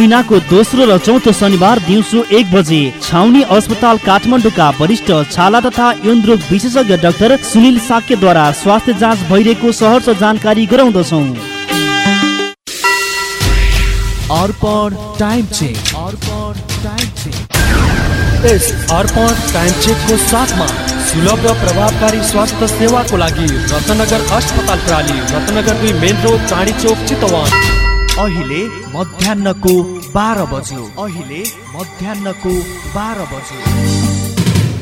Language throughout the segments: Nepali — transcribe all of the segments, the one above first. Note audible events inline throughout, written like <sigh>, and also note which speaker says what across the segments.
Speaker 1: महिनाको दोस्रो र चौथो शनिबार दिउँसो एक बजे छाउनी अस्पताल काठमाडौँका वरिष्ठ छाला तथा यौनरोग विशेषज्ञ डाक्टर सुनिल साक्यद्वारा स्वास्थ्य जाँच भइरहेको सहरर्ष जानकारी गराउँदछौ।
Speaker 2: साथमा सुलभ र प्रभावकारी स्वास्थ्य सेवाको लागि रत्नगर अस्पताल प्राली रत्नगर दुई मेन रोड चाँडी चितवन। अहिले मध्याहको बाह्र बज्यो। अहिले मध्याहको बाह्र बज्यो।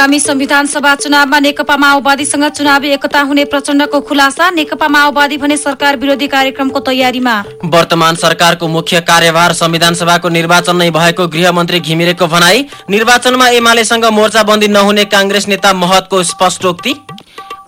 Speaker 3: आगामी संविधान सभा चुनावमा नेकपा माओवादीसँग चुनावी एकता हुने प्रचण्डको खुलासा नेकपा माओवादी भने सरकार विरोधी कार्यक्रमको तयारीमा।
Speaker 4: वर्तमान सरकारको मुख्य कार्यभार संविधान सभाको निर्वाचन नै भएको गृहमन्त्री घिमिरेको भनाई निर्वाचनमा एमालेसँग मोर्चाबन्दी नहुने काङ्ग्रेस नेता महतको स्पष्टोक्ति।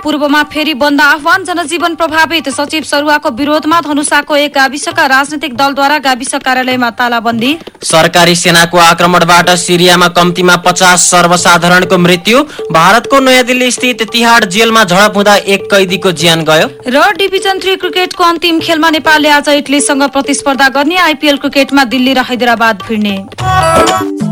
Speaker 3: पूर्वमा फेरि बन्द आह्वान जनजीवन प्रभावित। सचिव सरुवाको विरोधमा धनुषाको एक गाविसका राजनैतिक दलद्वारा गाविस कार्यालयमा तालाबन्दी।
Speaker 4: सरकारी सेनाको आक्रमणबाट सिरियामा कम्तीमा पचास सर्वसाधारणको मृत्यु। भारतको नयाँ दिल्ली स्थित तिहाड जेलमा झडप हुँदा एक कैदीको ज्यान गयो।
Speaker 3: र डिभिजन थ्री क्रिकेटको अन्तिम खेलमा नेपालले आज इटलीसँग प्रतिस्पर्धा गर्ने। आइपिएल क्रिकेटमा दिल्ली र हैदराबाद भिड्ने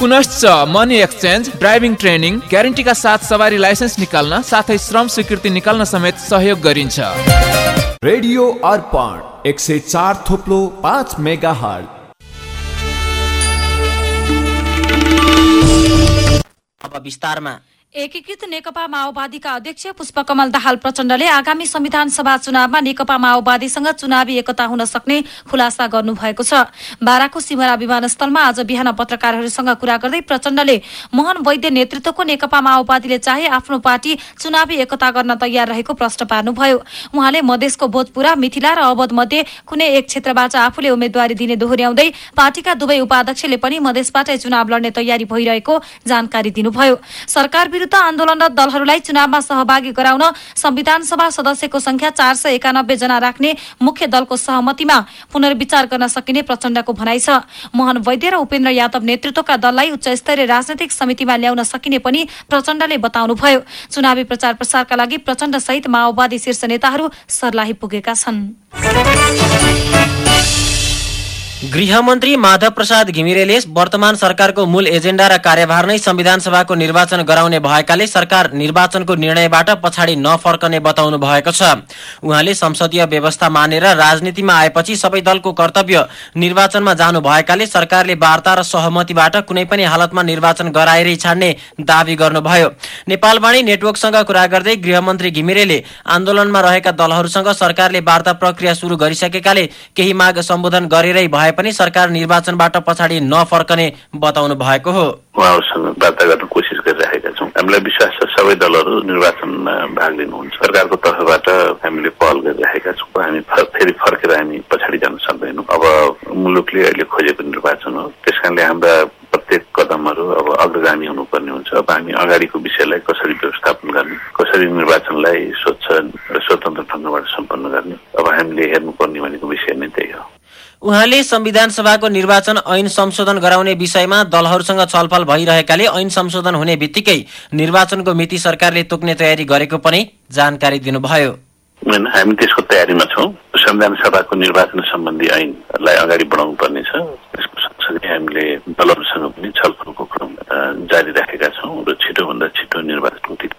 Speaker 5: पुनश्च मनी एक्सचेन्ज ड्राइभिङ ट्रेनिङ ग्यारेन्टीका साथ सवारी लाइसेन्स निकाल्न साथै श्रम स्वीकृति निकाल्न समेत सहयोग गरिन्छ।
Speaker 6: रेडियो अर्पण एक सय चार थोप्लो पाँच मेगा
Speaker 4: अब विस्तारमा
Speaker 3: एकीकृत नेकपा माओवादीका अध्यक्ष पुष्पकमल दाहाल प्रचण्डले आगामी संविधान सभा चुनावमा नेकपा माओवादीसँग चुनावी एकता हुन सक्ने खुलासा गर्नुभएको छ। बाराको सिमरा विमानस्थलमा आज बिहान पत्रकारहरूसँग कुरा गर्दै प्रचण्डले मोहन वैद्य नेतृत्वको नेकपा माओवादीले चाहे आफ्नो पार्टी चुनावी एकता गर्न तयार रहेको प्रश्न पार्नुभयो। उहाँले मधेसको भोजपुरा मिथिला र अवध मध्ये कुनै एक क्षेत्रबाट आफूले उम्मेद्वारी दिने दोहोर्याउँदै पार्टीका दुवै उपाध्यक्षले पनि मधेसबाटै चुनाव लड्ने तयारी भइरहेको जानकारी दिनुभयो। सरकार विरूद्ध आन्दोलनरत दलहरूलाई चुनावमा सहभागी गराउन संविधान सभा सदस्यको संख्या चार सय एकानब्बे जना राख्ने मुख्य दलको सहमतिमा पुनर्विचार गर्न सकिने प्रचण्डको भनाइ छ। मोहन वैद्य र उपेन्द्र यादव नेतृत्वका दललाई उच्च स्तरीय राजनैतिक समितिमा ल्याउन सकिने पनि प्रचण्डले बताउनुभयो। चुनावी प्रचार प्रसारका लागि प्रचण्ड सहित माओवादी शीर्ष नेताहरू सर्लाही पुगेका छन्।
Speaker 4: गृहमन्त्री माधव प्रसाद घिमिरेले वर्तमान सरकारको मूल एजेन्डा र कार्यभार नै संविधान सभाको निर्वाचन गराउने भएकाले सरकार निर्वाचनको निर्णयबाट पछाडि नफर्कने बताउनु भएको छ। उहाँले संसदीय व्यवस्था मानेर राजनीतिमा आएपछि सबै दलको कर्तव्य निर्वाचनमा जानु भएकाले सरकारले वार्ता र सहमतिबाट कुनै पनि हालतमा निर्वाचन गराएरै छाड्ने दावी गर्नुभयो। नेपालवाणी नेटवर्कसँग कुरा गर्दै गृहमन्त्री घिमिरेले आन्दोलनमा रहेका दलहरूसँग सरकारले वार्ता प्रक्रिया सुरु गरिसकेकाले केही माग सम्बोधन गरेरै भए पनि सरकार निर्वाचनबाट पछाडि नफर्कने बताउनु भएको हो।
Speaker 7: उहाँहरूसँग वार्ता गर्न कोसिस गरिरहेका छौँ। हामीलाई विश्वास छ सबै दलहरू निर्वाचनमा भाग लिनुहुन्छ। सरकारको तर्फबाट हामीले पहल गरिरहेका छौँ हामी फेरि फर्केर हामी पछाडि जान सक्दैनौँ। अब मुलुकले अहिले खोजेको निर्वाचन हो। त्यस कारणले हाम्रा प्रत्येक कदमहरू अब अग्रगामी हुनुपर्ने हुन्छ। अब हामी अगाडिको विषयलाई कसरी व्यवस्थापन गर्ने कसरी निर्वाचनलाई स्वच्छ र स्वतन्त्र ढङ्गबाट सम्पन्न गर्ने अब हामीले हेर्नुपर्ने भनेको विषय नै त्यही हो।
Speaker 4: उहाँले संविधान सभाको निर्वाचन ऐन संशोधन गराउने विषयमा दलहरूसँग छलफल भइरहेकाले ऐन संशोधन हुने बित्तिकै निर्वाचनको मिति सरकारले तोक्ने तयारी गरेको पनि जानकारी दिनुभयो।
Speaker 7: हामी त्यसको तयारीमा छौँ संविधान सभाको निर्वाचन सम्बन्धी ऐनलाई अगाडि बढाउनु पर्नेछ। त्यसको सँगसँगै हामीले दलहरूसँग पनि छलफलको क्रम जारी राखेका छौँ र छिटोभन्दा छिटो निर्वाचनको तिथि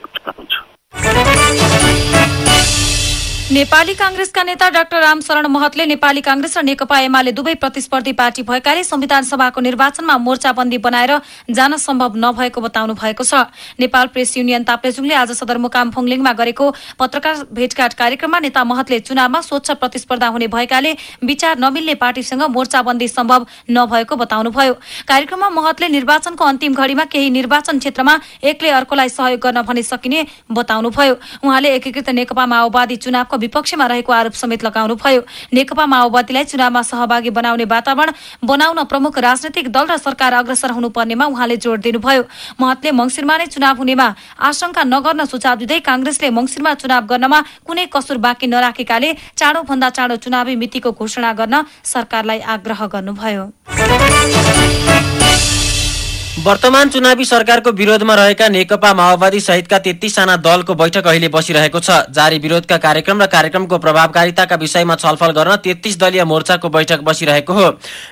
Speaker 3: नेपाली कांग्रेसका नेता डाक्टर रामशरण महतले नेपाली कांग्रेस र नेकपा एमाले दुवै प्रतिस्पर्धी पार्टी भएकाले संविधान सभाको निर्वाचनमा मोर्चाबन्दी बनाएर जान सम्भव नभएको बताउनु भएको छ। नेपाल प्रेस युनियन ताप्लेजुङले आज सदरमुकाम फोङलिङमा गरेको पत्रकार भेटघाट कार्यक्रममा नेता महतले चुनावमा स्वच्छ प्रतिस्पर्धा हुने भएकाले विचार नमिल्ने पार्टीसँग मोर्चाबन्दी सम्भव नभएको बताउनुभयो। कार्यक्रममा महतले निर्वाचनको अन्तिम घड़ीमा केही निर्वाचन क्षेत्रमा एकले अर्कोलाई सहयोग गर्न भनी सकिने बताउनुभयो। उहाँले एकीकृत नेकपा माओवादी चुनावको विपक्षमा रहेको आरोप समेत लगाउनुभयो नेकपा माओवादीलाई चुनावमा सहभागी बनाउने वातावरण बनाउन प्रमुख राजनैतिक दल र सरकार अग्रसर हुनुपर्नेमा उहाँले जोड़ दिनुभयो। महतले मंगिरमा नै चुनाव हुनेमा आशंका नगर्न सुझाव दिँदै कांग्रेसले मंगिरमा चुनाव गर्नमा कुनै कसुर बाँकी नराखेकाले चाँडो भन्दा चाँडो चुनावी मितिको घोषणा गर्न सरकारलाई आग्रह गर्नुभयो।
Speaker 4: वर्तमान चुनावी सरकारको विरोधमा रहेका नेकपा माओवादी सहितका तेत्तीसजना दलको बैठक अहिले बसिरहेको छ। जारी विरोधका कार्यक्रम र कार्यक्रमको प्रभावकारिताका विषयमा छलफल गर्न तेत्तीस दलीय मोर्चाको बैठक बसिरहेको हो।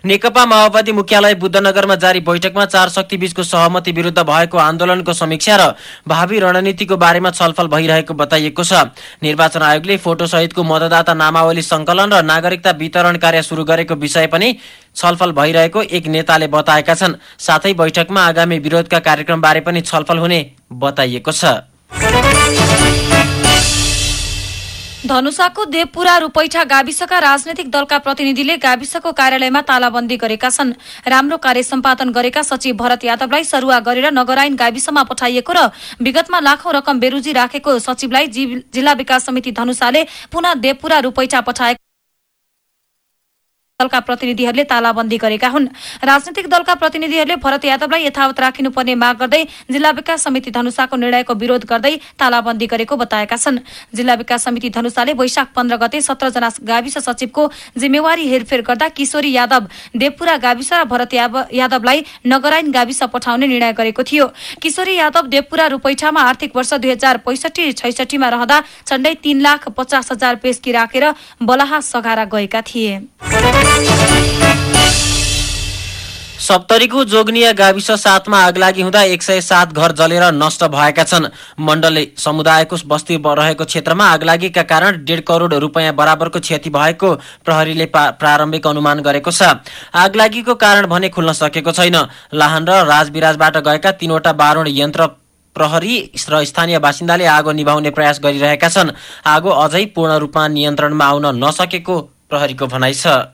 Speaker 4: नेकपा माओवादी मुख्यालय बुद्धनगरमा जारी बैठकमा चार शक्ति बीचको सहमति विरुद्ध भएको आन्दोलनको समीक्षा र भावी रणनीतिको बारेमा छलफल भइरहेको बताइएको छ। निर्वाचन आयोगले फोटो सहितको मतदाता नामावली संकलन र नागरिकता वितरण कार्य शुरू गरेको विषय पनि छलफल भइरहेको एक नेताले बताएका छन्। साथै बैठकमा आगामी विरोधका कार्यक्रमबारे पनि छलफल हुने बताइएको छ।
Speaker 3: धनुषाको देवपुरा रूपैठा गाविसका राजनैतिक दलका प्रतिनिधिले गाविसको कार्यालयमा तालाबन्दी गरेका छन्। राम्रो कार्य सम्पादन गरेका सचिव भरत यादवलाई सरुवा गरेर नगराइन गाविसमा पठाइएको र विगतमा लाखौं रकम बेरुजी राखेको सचिवलाई जिल्ला विकास समिति धनुषाले पुनः देवपुरा रूपैठा पठाएको दलका प्रतिनिधिहरूले तालाबन्दी गरेका हुन्। राजनैतिक दलका प्रतिनिधिहरूले भरत यादवलाई यथावत राखिनुपर्ने माग गर्दै जिल्ला विकास समिति धनुषाको निर्णयको विरोध गर्दै तालाबन्दी गरेको बताएका छन्। जिल्ला विकास समिति धनुषाले वैशाख पन्ध्र गते सत्रजना गाविस सचिवको जिम्मेवारी हेरफेर गर्दा किशोरी यादव देवपुरा गाविस र भरत यादवलाई नगराइन गाविस पठाउने निर्णय गरेको थियो। किशोरी यादव देवपुरा रूपैठामा आर्थिक वर्ष दुई हजार पैसठी छैसठीमा रहँदा झण्डै तीन लाख पचास हजार पेस्की राखेर बलाहा सघारा गएका थिए।
Speaker 4: सप्तरीको जोगनिया गाविस सातमा आगलागी हुँदा एक सय सात घर जलेर नष्ट भएका छन्। मण्डल समुदायको बस्ती रहेको क्षेत्रमा आगलागीका कारण डेढ करोड रुपियाँ बराबरको क्षति भएको प्रहरीले प्रारम्भिक अनुमान गरेको छ। आगलागीको कारण भने खुल्न सकेको छैन। लाहान र राजविराजबाट गएका तीनवटा बारुण यन्त्र प्रहरी र स्थानीय बासिन्दाले आगो निभाउने प्रयास गरिरहेका छन्। आगो अझै पूर्ण रूपमा नियन्त्रणमा आउन नसकेको प्रहरीको भनाइ छ।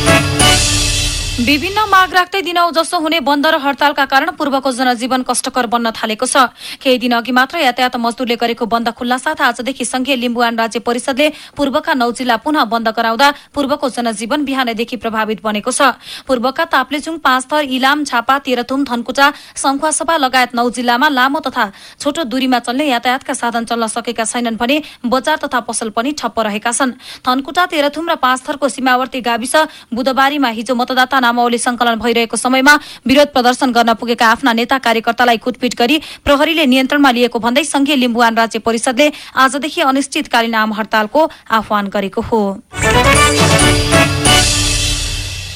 Speaker 3: विभिन्न माग राख्दै दिनौ जसो हुने बन्द र हडतालका कारण पूर्वको जनजीवन कष्टकर बन्न थालेको छ। केही दिन अघि मात्र यातायात मजदुरले गरेको बन्द खुल्ला साथ आजदेखि संघीय लिम्बुवान राज्य परिषदले पूर्वका नौ जिल्ला पुनः बन्द गराउँदा पूर्वको जनजीवन बिहानैदेखि प्रभावित बनेको छ। पूर्वका ताप्लेजुङ पाँचथर इलाम झापा तेह्रथुम धनकुटा सङ्खुवासभा लगायत नौ जिल्लामा लामो तथा छोटो दूरीमा चल्ने यातायातका साधन चल्न सकेका छैनन् भने बजार तथा पसल पनि ठप्प रहेका छन्। धनकुटा तेह्रथुम र पाँचथरको सीमावर्ती गाविस बुधबारीमा हिजो मतदाता नामावली संकलन भइरहेको समयमा विरोध प्रदर्शन गर्न पुगेका आफ्ना नेता कार्यकर्तालाई कुटपिट गरी प्रहरीले नियन्त्रणमा लिएको भन्दै संघीय लिम्बुवान राज्य परिषदले आजदेखि अनिश्चितकालीन आम हड़तालको आह्वान गरेको हो।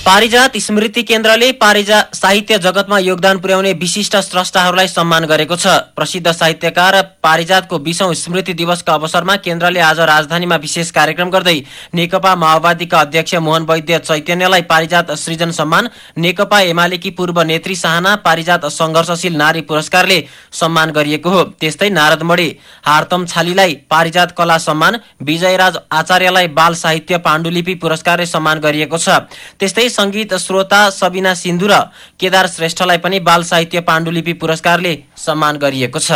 Speaker 4: पारिजात स्मृति केन्द्रले पारिजात साहित्य जगतमा योगदान पुर्याउने विशिष्ट स्रष्टाहरूलाई सम्मान गरेको छ। प्रसिद्ध साहित्यकार पारिजातको बिसौं स्मृति दिवसका अवसरमा केन्द्रले आज राजधानीमा विशेष कार्यक्रम गर्दै नेकपा माओवादीका अध्यक्ष मोहन वैद्य चैतन्यलाई पारिजात सृजन सम्मान नेकपा एमालेकी पूर्व नेत्री साहना पारिजात संघर्षशील नारी पुरस्कारले सम्मान गरिएको हो। त्यस्तै नारदमणी हार्तम छालीलाई पारिजात कला सम्मान विजयराज आचार्यलाई बाल साहित्य पाण्डुलिपि पुरस्कारले सम्मान गरिएको छ। त्यस्तै संगीत श्रोता सबिना सिन्धु र केदार श्रेष्ठलाई पनि बाल साहित्य पाण्डुलिपि पुरस्कारले सम्मान गरिएको छ।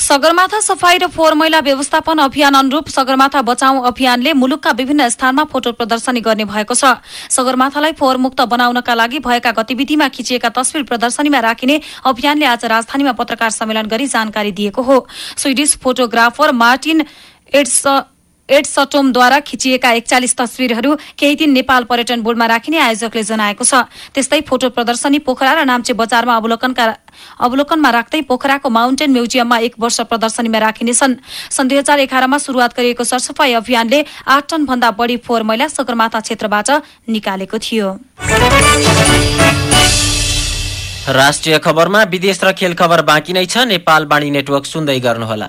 Speaker 3: सगरमाथा सफाई र फोहोर मैला व्यवस्थापन अभियान अनुरूप सगरमाथा बचाउ अभियानले मुलुकका विभिन्न स्थानमा फोटो प्रदर्शनी गर्ने भएको छ। सगरमाथालाई फोहोर मुक्त बनाउनका लागि भएका गतिविधिमा खिचिएका तस्विर प्रदर्शनीमा राखिने अभियानले आज राजधानीमा पत्रकार सम्मेलन गरी जानकारी दिएको हो। स्विडिस फोटोग्राफर मार्टिन एडसटोमद्वारा खिचिएका एकचालिस तस्विरहरू केही दिन नेपाल पर्यटन बोर्डमा राखिने आयोजकले जनाएको छ। त्यस्तै फोटो प्रदर्शनी पोखरा र नाम्चे बजारमा अवलोकनका अवलोकनमा राख्दै पोखराको माउन्टेन म्युजियममा एक वर्ष प्रदर्शनीमा राखिनेछन्। सन् दुई हजार एघारमा शुरूआत गरिएको सरसफाई अभियानले आठ टन भन्दा बढ़ी फोहोर मैला सगरमाथा क्षेत्रबाट निकालेको थियो।
Speaker 4: राष्ट्रिय खबरमा विदेश र खेल खबर बाँकी नै छ। नेपाल बाणी नेटवर्क सुन्दै गर्नुहोला।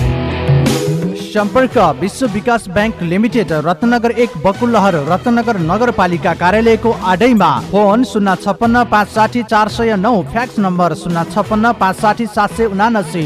Speaker 8: सम्पर्क विश्व विकास ब्याङ्क लिमिटेड रत्नगर एक बकुलहर रत्नगर नगरपालिका कार्यालयको आडैमा। फोन शून्य छपन्न पाँच साठी चार सय नौ फ्याक्स नम्बर शून्य छपन्न पाँच साठी सात सय उनासी।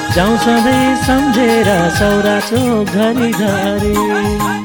Speaker 9: जाउँ सधैँ सम्झेर सौरा चोक घरि घरि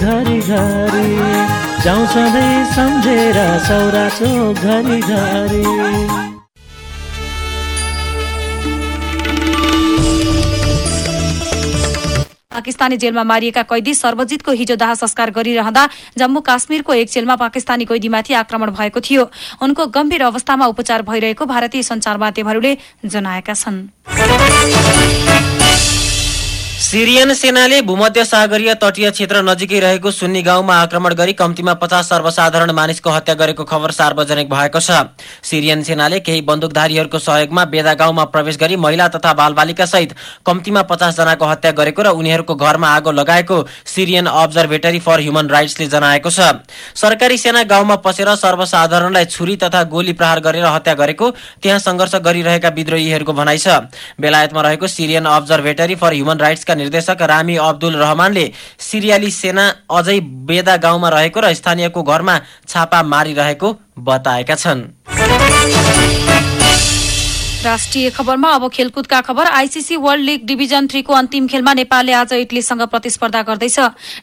Speaker 9: घरि घरि जाउँ सधैँ सम्झेर घरि घरि।
Speaker 3: पाकिस्तानी जेलमा मारिएका कैदी सर्वजितको हिजो दाह संस्कार गरिरहँदा जम्मू काश्मीरको एक जेलमा पाकिस्तानी कैदीमाथि आक्रमण भएको थियो। उनको गम्भीर अवस्थामा उपचार भइरहेको भारतीय सञ्चार माध्यमहरूले जनाएका छन्।
Speaker 4: सिरियन सेनाले भूमध्य सागरीय तटीय क्षेत्र नजिकै रहेको सुन्नी गाउँमा आक्रमण गरी कम्तीमा पचास सर्वसाधारण मानिसको हत्या गरेको खबर सार्वजनिक भएको छ। सिरियन सेनाले केही बन्दुकधारीहरूको सहयोगमा बेदा गाउँमा प्रवेश गरी महिला तथा बालबालिका सहित कम्तीमा पचास जनाको हत्या गरेको र उनीहरूको घरमा आगो लगाएको सिरियन अब्जर्भेटरी फर ह्युमन राइट्सले जनाएको छ। सरकारी सेना गाउँमा पसेर सर्वसाधारणलाई छुरी तथा गोली प्रहार गरेर हत्या गरेको त्यहाँ सङ्घर्ष गरिरहेका विद्रोहीहरूको भनाइ छ। बेलायतमा रहेको सिरियन अब्जर्भेटरी फर ह्युमन निर्देशक रामी अब्दुल रहमानले सिरियाली सेना अझै बेदा गाउँमा रहेको र स्थानीयको घरमा छापा मारिरहेको बताएका छन्।
Speaker 3: राष्ट्रिय खबरमा अब खेलकुदका खबर। आइसिसी वर्ल्ड लीग डिभिजन थ्रीको अन्तिम खेलमा नेपालले आज इटलीसँग प्रतिस्पर्धा गर्दैछ।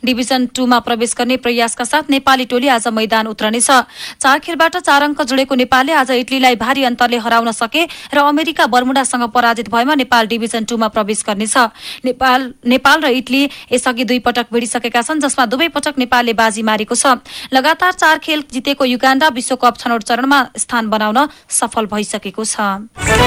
Speaker 3: डिभिजन टूमा प्रवेश गर्ने प्रयासका साथ नेपाली टोली आज मैदान उत्रनेछ। चार खेलबाट चार अङ्क जोडेको नेपालले आज इटलीलाई भारी अन्तरले हराउन सके र अमेरिका बर्मुडासँग पराजित भएमा नेपाल डिभिजन टूमा प्रवेश गर्नेछ। नेपाल नेपाल र इटली यसअघि दुई पटक भिडिसकेका छन् जसमा दुवै पटक नेपालले बाजी मारेको छ। लगातार चार खेल जितेको युगाण्डा विश्वकप छनौट चरणमा स्थान बनाउन सफल भइसकेको छ।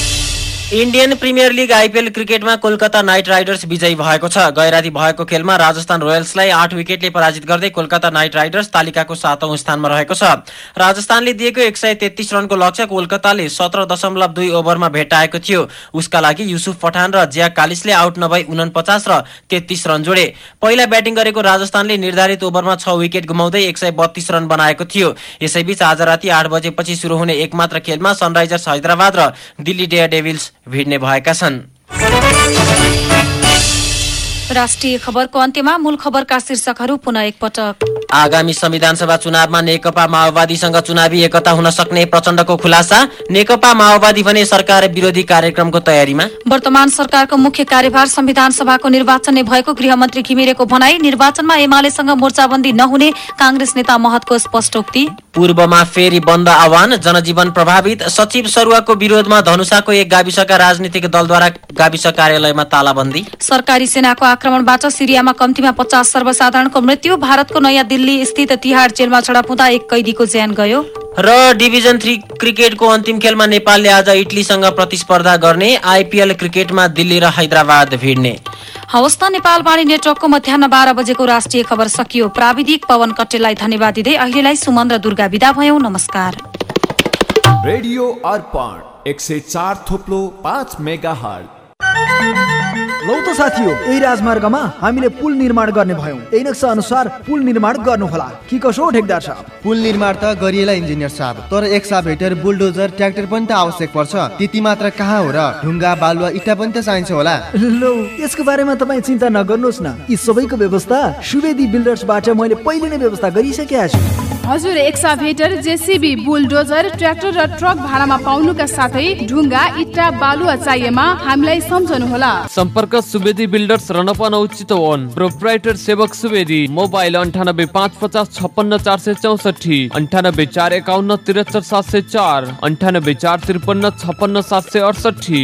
Speaker 4: इन्डियन प्रिमियर लिग आइपिएल क्रिकेटमा कोलकाता नाइट राइडर्स विजयी भएको छ। गैराती भएको खेलमा राजस्थान रोयल्सलाई आठ विकेटले पराजित गर्दै कोलकाता नाइट राइडर्स तालिकाको सातौं स्थानमा रहेको छ। राजस्थानले दिएको एक सय तेत्तीस रनको लक्ष्य कोलकाताले सत्र दशमलव दुई ओभरमा भेटाएको थियो। उसका लागि युसुफ पठान र ज्याक कालिसले आउट नभई उनपचास र तेत्तीस रन जोडे। पहिला ब्याटिङ गरेको राजस्थानले निर्धारित ओभरमा छ विकेट गुमाउँदै एक सय बत्तीस रन बनाएको थियो। यसैबीच आज राति आठ बजेपछि शुरू हुने एकमात्र खेलमा सनराइजर्स हैदराबाद र दिल्ली डेयर डेभिल्स भिड्ने भएका छन्।
Speaker 3: राष्ट्रिय खबरको अन्त्यमा मूल खबरका शीर्षकहरू पुनः एकपटक।
Speaker 4: आगामी संविधान सभा चुनावमा नेकपा माओवादीसँग चुनावी एकता हुन सक्ने प्रचण्डको खुलासा नेकपा माओवादी भने सरकार विरोधी कार्यक्रमको तयारीमा?
Speaker 3: वर्तमान सरकारको मुख्य कार्यभार संविधान सभाको निर्वाचन नै भएको गृहमन्त्री घिमिरेको भनाई निर्वाचनमा एमालेसँग मोर्चाबन्दी नहुने काङ्ग्रेस नेता महतको स्पष्टोक्ति।
Speaker 4: पूर्वमा फेरि बन्द आह्वान जनजीवन प्रभावित सचिव सरुवाको विरोधमा धनुषाको एक गाविसका राजनीतिक दलद्वारा गाविस कार्यालयमा तालाबन्दी।
Speaker 3: सरकारी सेनाको आक्रमणबाट सिरियामा कम्तीमा पचास सर्वसाधारणको मृत्यु भारतको नयाँ दिल्ली स्थित तिहार जेलमा झडप हुँदा एक कैदीको ज्यान गयो।
Speaker 4: र डिभिजन थ्री क्रिकेटको अन्तिम खेलमा नेपालले आज इटलीसँग प्रतिस्पर्धा गर्ने आइपिएल क्रिकेटमा दिल्ली र हैदराबाद भिड्ने।
Speaker 3: हवस् त नेपाल वाणी नेटवर्कको मध्याह बाह्र बजेको राष्ट्रिय खबर सकियो। प्राविधिक पवन कटेललाई धन्यवाद दिँदै अहिलेलाई सुमन र दुर्गा विदा भयौ। नमस्कार।
Speaker 6: रेडियो अर्पण एक सय चार थोप्लो पाँच मेगा
Speaker 8: लौ त साथी हो यही राजमार्गमा हामीले पुल निर्माण गर्ने भयौँ। यही नक्सा अनुसार पुल निर्माण गर्नुहोला। कि कसो ठेकदार साहब?
Speaker 10: पुल निर्माण त गरिएला इन्जिनियर साहब। तर एक्साभेटर बुलडोजर ट्र्याक्टर पनि त आवश्यक पर्छ। त्यति मात्र कहाँ हो र? ढुङ्गा बालुवा इटा पनि त चाहिन्छ होला।
Speaker 8: लौ यसको बारेमा तपाईँ चिन्ता नगर्नुहोस् न। यी सबैको व्यवस्था सुवेदी बिल्डर्सबाट मैले पहिले नै व्यवस्था गरिसकेका छु।
Speaker 11: हजुर एक्साभेटर जेसिबी बुलडोजर ट्र्याक्टर र ट्रक भाडामा पाउनुका साथै ढुङ्गा इट्टा बालुवा चाहिएमा हामीलाई सम्झनुहोला
Speaker 12: सम्पर्क सुवेदी बिल्डर्स रनपा नौ चितवन प्रोप्राइटर सेवक सुवेदी मोबाइल अन्ठानब्बे पाँच पचास छप्पन्न चार सय चौसठी अन्ठानब्बे चार एकाउन्न त्रिहत्तर सात सय चार अन्ठानब्बे चार त्रिपन्न छप्पन्न सात सय अडसठी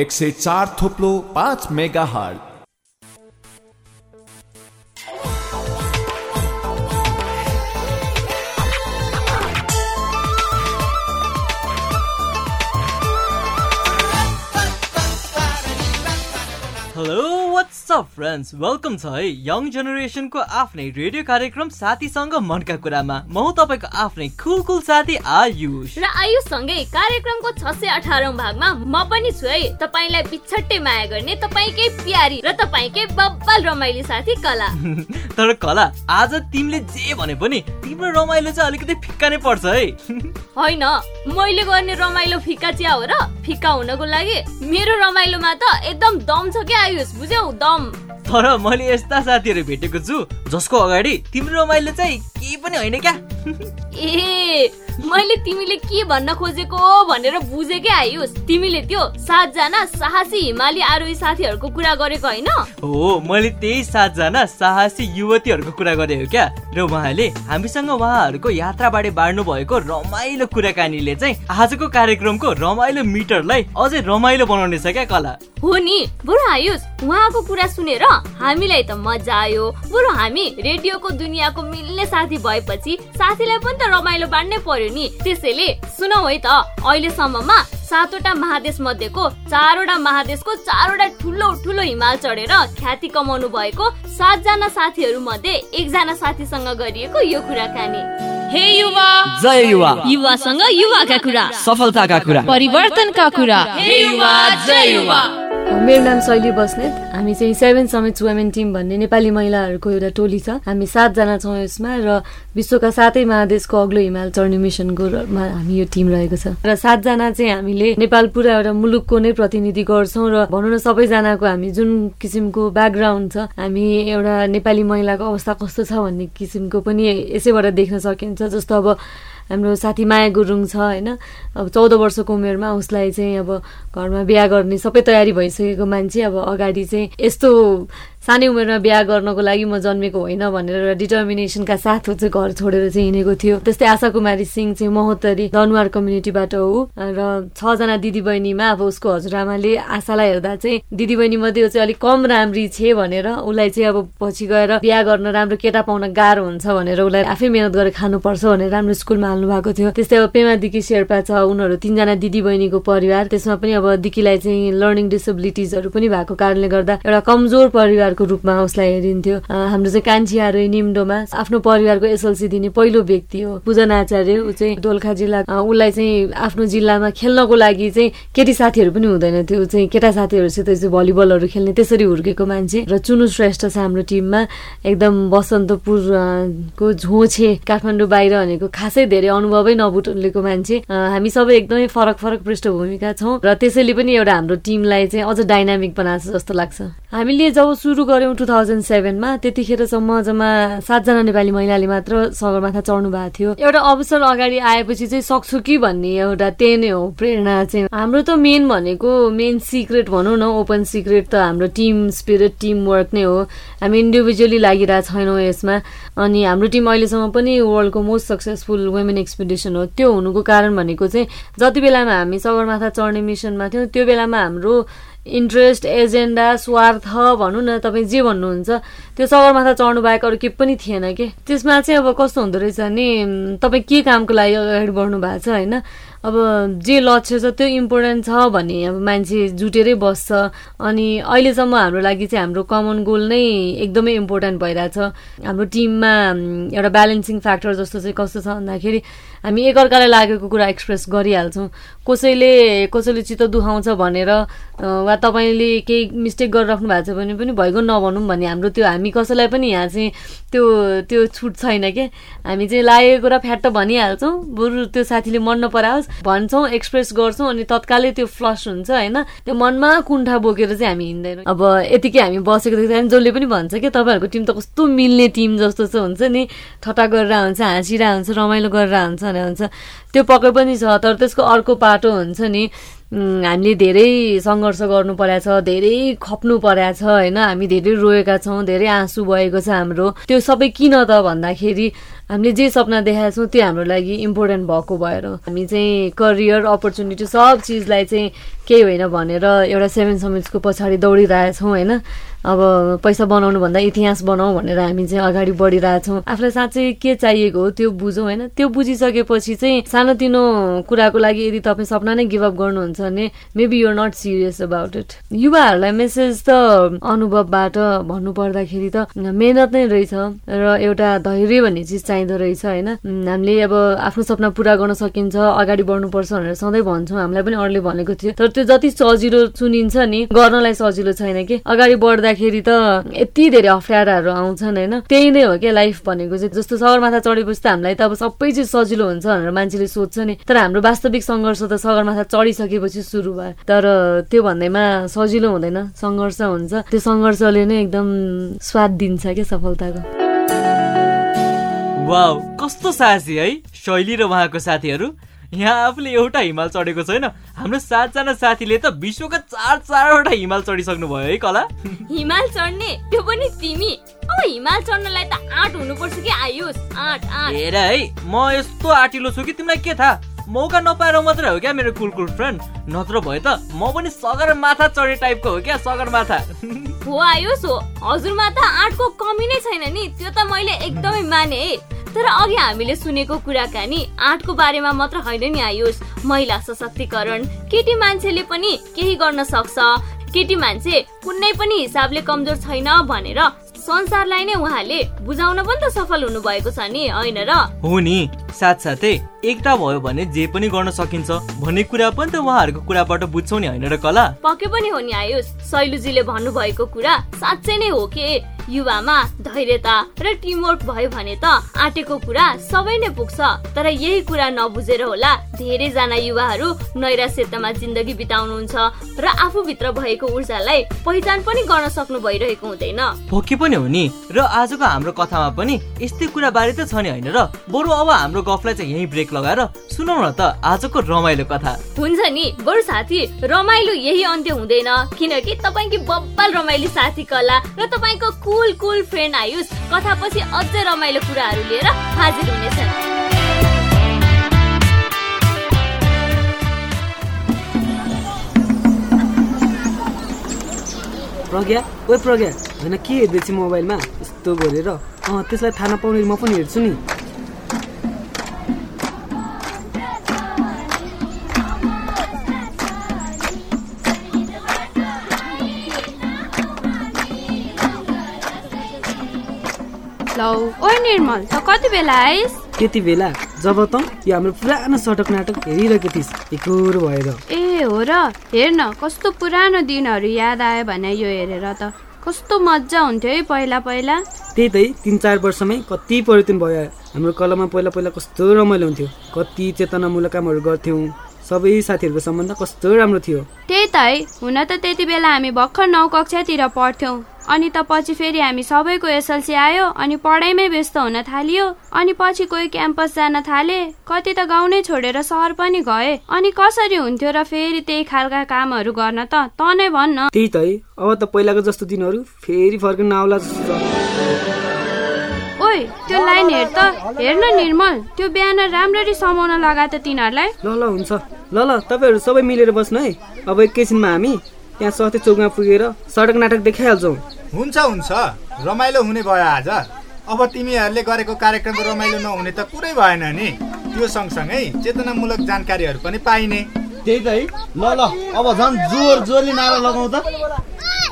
Speaker 6: एक से चार थोपलो पाँच megahertz
Speaker 13: WhatsApp friends welcome छ है यङ जेनेरेसनको आफ्नै रेडियो कार्यक्रम साथीसँग मनका कुरामा। म हुँ तपाईँको आफ्नै कुल कुल साथी आयुष।
Speaker 14: र आयुषसँगै कार्यक्रमको छ सय अठारौँ भागमा म पनि छु है। तपाईँलाई बिछट्टै माया गर्ने तपाईँकै प्यारी र तपाईँकै बब्बाल रमाइली साथी कला। <laughs>
Speaker 13: तर कला आज तिमीले जे भने पनि तिम्रो रमाइलो चाहिँ अलिकति फिक्का नै पर्छ है। <laughs>
Speaker 14: होइन मैले गर्ने रमाइलो फिक्का चिया हो र फिक्का हुनको लागि मेरो रमाइलोमा त एकदम दम छ क्या आयुष बुझ्यौ? दम com.
Speaker 13: तर मैले यस्ता साथीहरू भेटेको छु जसको अगाडि तिम्रो रमाइलो चाहिँ केही पनि होइन क्या?
Speaker 14: ए मैले तिमीले के भन्न खोजेको भनेर बुझे क्या आयुष तिमीले त्यो सातजना साहसी हिमाली आरोही साथीहरूको कुरा गरेको होइन?
Speaker 13: हो मैले त्यही सातजना साहसी युवतीहरूको कुरा गरे हो क्या? र उहाँले हामीसँग उहाँहरूको यात्राबारे बाँड्नु भएको रमाइलो कुराकानीले चाहिँ आजको कार्यक्रमको रमाइलो मिटरलाई अझै रमाइलो बनाउनेछ क्या कला।
Speaker 14: हो नि बरु आयुष उहाँको कुरा सुनेर हामीलाई त मजा आयो। बरु हामी रेडियोको दुनियाँको मिल्ने साथी भएपछि साथीलाई पनि त रमाइलो बाँड्नै पर्यो नि। त्यसैले सुनौ है त अहिलेसम्ममा सातवटा महादेश मध्येको चारवटा महादेशको चारवटा ठुलो ठुलो हिमाल चढेर ख्याति कमाउनु भएको सातजना साथीहरू मध्ये एकजना साथीसँग गरिएको यो कुराकानी। हे युवा!
Speaker 15: जय युवा।
Speaker 14: युवासँग युवाका कुरा।
Speaker 15: सफलताका कुरा।
Speaker 14: परिवर्तनका कुरा।
Speaker 15: हे युवा जय युवा।
Speaker 16: मेरो नाम शैली बस्नेत। हामी चाहिँ सेभेन समिट वुमेन टिम भन्ने नेपाली महिलाहरूको एउटा टोली छ। हामी सातजना छौँ यसमा र विश्वका सातै महादेशको अग्लो हिमाल चढ्ने मिसनको हामी यो टिम रहेको छ। र सातजना चाहिँ हामीले नेपाल पुरा एउटा मुलुकको नै प्रतिनिधि गर्छौँ र भनौँ न सबैजनाको हामी जुन किसिमको ब्याकग्राउन्ड छ हामी एउटा नेपाली महिलाको अवस्था कस्तो छ भन्ने किसिमको पनि यसैबाट देख्न सकिन्छ जस्तो अब हाम्रो साथी माया गुरुङ छ होइन? अब चौध वर्षको उमेरमा उसलाई चाहिँ अब घरमा बिहा गर्ने सबै तयारी भइसकेको मान्छे अब अगाडि चाहिँ यस्तो सानै उमेरमा बिहा गर्नको लागि म जन्मेको होइन भनेर एउटा डिटर्मिनेसनका साथ चाहिँ घर छोडेर चाहिँ हिँडेको थियो। त्यस्तै आशा कुमारी सिंह चाहिँ महोत्तरी दनुवार कम्युनिटीबाट हो। र छजना दिदी बहिनीमा अब उसको हजुरआमाले आशालाई हेर्दा चाहिँ दिदी बहिनी मध्ये चाहिँ अलिक कम राम्री छे भनेर उसलाई चाहिँ अब पछि गएर बिहा गर्न राम्रो केटा पाउन गाह्रो हुन्छ भनेर उसलाई आफै मिहिनेत गरेर खानुपर्छ भनेर राम्रो स्कुलमा हाल्नु भएको थियो। त्यस्तै अब पेमा दिकी शेर्पा छ उनीहरू तिनजना दिदी बहिनीको परिवार। त्यसमा पनि अब दिकीलाई चाहिँ लर्निङ डिसेबिलिटिजहरू पनि भएको कारणले गर्दा एउटा कमजोर परिवार परिवारको रूपमा उसलाई हेरिन्थ्यो। हाम्रो चाहिँ कान्छी आरोही निम्डोमा आफ्नो परिवारको एसएलसी दिने पहिलो व्यक्ति हो। पूजन आचार्य ऊ चाहिँ दोलखा जिल्ला उसलाई चाहिँ आफ्नो जिल्लामा खेल्नको लागि चाहिँ केटी साथीहरू पनि हुँदैन थियो। चाहिँ केटा साथीहरूसित चाहिँ भलिबलहरू खेल्ने त्यसरी हुर्केको मान्छे र चुनु श्रेष्ठ छ हाम्रो टिममा। एकदम बसन्तपुरको झोछे काठमाडौँ बाहिर भनेको खासै धेरै अनुभवै नबुटलेको मान्छे। हामी सबै एकदमै फरक फरक पृष्ठभूमिका छौँ र त्यसैले पनि एउटा हाम्रो टिमलाई चाहिँ अझ डाइनामिक बनाएको जस्तो लाग्छ। हामीले जब सुरु सुरु गऱ्यौँ टु थाउजन्ड सेभेनमा त्यतिखेरसम्म जम्मा सातजना नेपाली महिलाले मात्र सगरमाथा चढ्नु भएको थियो। एउटा अवसर अगाडि आएपछि चाहिँ सक्छु कि भन्ने एउटा त्यही नै हो प्रेरणा चाहिँ। हाम्रो त मेन भनेको मेन सिक्रेट भनौँ न ओपन सिक्रेट त हाम्रो टिम स्पिरिट टिम वर्क नै हो। हामी इन्डिभिजुअली लागिरहेको छैनौँ यसमा। अनि हाम्रो टिम अहिलेसम्म पनि वर्ल्डको मोस्ट सक्सेसफुल वुमेन एक्सपिडिसन हो। त्यो हुनुको कारण भनेको चाहिँ जति बेलामा हामी सगरमाथा चढ्ने मिसनमा थियौँ त्यो बेलामा हाम्रो इन्ट्रेस्ट एजेन्डा स्वार्थ भनौँ न तपाईँ जे भन्नुहुन्छ त्यो सगरमाथा चढ्नु बाहेक अरू केही पनि थिएन कि? त्यसमा चाहिँ अब कस्तो हुँदो रहेछ भने तपाईँ के कामको लागि अगाडि बढ्नु भएको छ होइन? अब जे लक्ष्य छ त्यो इम्पोर्टेन्ट छ भने अब मान्छे जुटेरै बस्छ। अनि अहिलेसम्म हाम्रो लागि चाहिँ हाम्रो कमन गोल नै एकदमै इम्पोर्टेन्ट भइरहेछ। हाम्रो टिममा एउटा ब्यालेन्सिङ फ्याक्टर जस्तो चाहिँ कस्तो छ भन्दाखेरि हामी एकअर्कालाई लागेको कुरा एक्सप्रेस गरिहाल्छौँ। कसैले कसैले चित्त दुखाउँछ भनेर वा तपाईँले केही मिस्टेक गरिराख्नु भएको छ भने पनि भइगयो नभनौँ भने हाम्रो त्यो हामी कसैलाई पनि यहाँ चाहिँ त्यो त्यो छुट छैन क्या हामी चाहिँ लागेको कुरा फ्याट भनिहाल्छौँ। बरु त्यो साथीले मन नपराओस् भन्छौँ एक्सप्रेस गर्छौँ अनि तत्कालै त्यो फ्लस हुन्छ होइन? त्यो मनमा कुण्ठा बोकेर चाहिँ हामी हिँड्दैनौँ। अब यतिकै हामी बसेको देख्दाखेरि जसले पनि भन्छ कि तपाईँहरूको टिम त कस्तो मिल्ने टिम जस्तो चाहिँ हुन्छ नि। ठट्टा गरेर हुन्छ हाँसिरहेको हुन्छ रमाइलो गरेर हुन्छ हुन्छ। त्यो पक्कै पनि छ तर त्यसको अर्को पाटो हुन्छ नि हामीले धेरै सङ्घर्ष गर्नु परेको छ धेरै खप्नु परेको छ होइन? हामी धेरै रोएका छौँ धेरै आँसु भएको छ हाम्रो। त्यो सबै किन त भन्दाखेरि हामीले जे सपना देखाएको छौँ त्यो हाम्रो लागि इम्पोर्टेन्ट भएको भएर हामी चाहिँ करियर अपर्च्युनिटी सब चिजलाई चाहिँ केही होइन भनेर एउटा सेभेन समिट्सको पछाडि दौडिरहेछौँ होइन? अब पैसा बनाउनु भन्दा इतिहास बनाऊ भनेर हामी चाहिँ अगाडि बढिरहेछौँ। आफूलाई साँच्चै के चाहिएको हो त्यो बुझौँ होइन? त्यो बुझिसकेपछि चाहिँ सानोतिनो कुराको लागि यदि तपाईँ सपना नै गिभअप गर्नुहुन्छ भने maybe you're not serious about it युवाहरूलाई मेसेज त अनुभवबाट भन्नु पर्दाखेरि त मेहनत नै रहेछ र एउटा धैर्य भन्ने चिज चाहिँदो रहेछ होइन? हामीले अब आफ्नो सपना पुरा गर्न सकिन्छ अगाडि बढ्नुपर्छ भनेर सधैँ भन्छौँ। हामीलाई पनि अरूले भनेको थियो। तर त्यो जति सजिलो सुनिन्छ नि गर्नलाई सजिलो छैन कि? अगाडि बढ्दाखेरि त यति धेरै अप्ठ्याराहरू आउँछन् होइन? त्यही नै हो क्या लाइफ भनेको चाहिँ। जस्तो सगरमाथा चढेपछि त हामीलाई त अब सबै चिज सजिलो हुन्छ भनेर मान्छेले सोध्छ नि। तर हाम्रो वास्तविक सङ्घर्ष त सगरमाथा चढिसकेपछि सुरु भयो। तर त्यो भन्दैमा सजिलो हुँदैन सङ्घर्ष हुन्छ। त्यो सङ्घर्षले नै एकदम स्वाद दिन्छ क्या सफलताको।
Speaker 13: कस्तो साहसी है? शैली र उहाँको साथीहरू। यहाँ आफूले एउटा हिमाल चढेको छैन। हाम्रो सातजना साथीले त विश्वका चार चारवटा हिमाल चढिसक्नु भयो है कला?
Speaker 14: हिमाल चढ्ने? त्यो पनि तिमी? अब हिमाल चढ्नलाई त आँट हुनुपर्छ कि आयुष? आँट आँट।
Speaker 13: हेर है म यस्तो आँटिलो छु कि तिमीलाई के थाहा? मौका नपाएर मात्रै हो क्या मेरो कुल कुल फ्रेन्ड नत्र भए त म पनि सगरमाथा चढे टाइपको हो क्या सगरमाथा
Speaker 14: हो आयुष हो। हजुरमा त आँटको कमी नै छैन नि त्यो त मैले एकदमै माने तर अघि हामीले सुनेको कुराकानी आँटको बारेमा मात्र होइन नि आयुष। महिला सशक्तिकरण केटी मान्छेले पनि केही गर्न सक्छ। केटी मान्छे कुनै पनि हिसाबले कमजोर छैन भनेर संसारलाई नै उहाँले बुझाउन पनि त सफल हुनु भएको छ नि होइन र?
Speaker 13: हो नि साथसाथै एकता भयो भने जे पनि गर्न सकिन्छ भन्ने कुरा पनि त उहाँहरूको कुराबाट बुझ्छौ नि होइन र कला?
Speaker 14: पक्कै पनि हो नि आयुष। शैलुजीले भन्नुभएको कुरा साँच्चै नै हो के? युवामा धैर्यता र टिमवर्क भयो भने त आँटेको कुरा सबै नै पुग्छ। तर यही कुरा नबुझेर होला धेरैजना युवाहरू नैराश्यतामा जिन्दगी बिताउनुहुन्छ र आफूभित्र भएको ऊर्जालाई पहिचान पनि गर्न सक्नु भइरहेको हुँदैन।
Speaker 13: पक्कै पनि हो नि? र आजको हाम्रो कथामा पनि यस्तै कुरा बारे त छ नि होइन र? बरु अब हाम्रो गफलाई चाहिँ यही ब्रेक लगाएर सुनौ न त आजको रमाइलो कथा।
Speaker 14: हुन्छ नि? बरु साथी रमाइलो यही अन्त्य हुँदैन। किनकि तपाईँकी बब्बाल रमाइली साथी कला र तपाईँको कुल कुल फ्रेन्ड आयुष कथापछि अझै रमाइलो कुराहरू लिएर हाजिर हुनेछन्।
Speaker 17: प्रज्ञा ओ प्रज्ञा होइन के हेर्दैछु मोबाइलमा? यस्तो गरेर। अँ त्यसलाई थाहा नपाउने म पनि हेर्छु नि।
Speaker 18: लौ ओ निर्मल त कति बेला आइस?
Speaker 17: त्यति बेला जब त यो हाम्रो पुरानो सडक नाटक हेरिरहेको थिइस् एकोर भएर।
Speaker 18: ए हो र। हेर न कस्तो पुरानो दिनहरू याद आयो भने यो हेरेर त। कस्तो मजा हुन्थ्यो है पहिला पहिला।
Speaker 17: त्यही त तिन चार वर्षमै कति परिवर्तन भयो। हाम्रो कलामा पहिला पहिला कस्तो रमाइलो हुन्थ्यो। कति चेतनामूलक कामहरू गर्थ्यौँ। सबै साथीहरूको सम्बन्ध कस्तो राम्रो थियो।
Speaker 18: त्यही त है हुन त त्यति बेला हामी भर्खर नौ कक्षातिर पढ्थ्यौँ। अनि त पछि फेरि हामी सबैको एसएलसी आयो अनि पढाइमै व्यस्त हुन थालियो। अनि पछि कोही क्याम्पस जान थाले। कति त गाउँ नै छोडेर सहर पनि गए। अनि कसरी हुन्थ्यो र फेरि त्यही खालका कामहरू गर्न त त नै भन्न।
Speaker 17: त्यही त है। अब त पहिलाको जस्तो दिनहरू फेरि फर्किन जस्तो छ।
Speaker 18: ओइ त्यो लाइन हेर त। हेर न निर्मल त्यो बिहान राम्ररी समाउन लगा त तिनीहरूलाई।
Speaker 17: ल ल हुन्छ। ल ल तपाईँहरू सबै मिलेर बस्नु है। अब एकैछिनमा हामी त्यहाँ सत्य चौकमा पुगेर सडक नाटक देखाइहाल्छौँ।
Speaker 19: हुन्छ हुन्छ। रमाइलो हुने भयो आज। अब तिमीहरूले गरेको कार्यक्रमको रमाइलो नहुने त कुरै भएन नि। त्यो सँगसँगै चेतनामूलक जानकारीहरू पनि पाइने।
Speaker 20: त्यही त है। ल ल अब झन् जोर जोरले नारा लगाउँ त।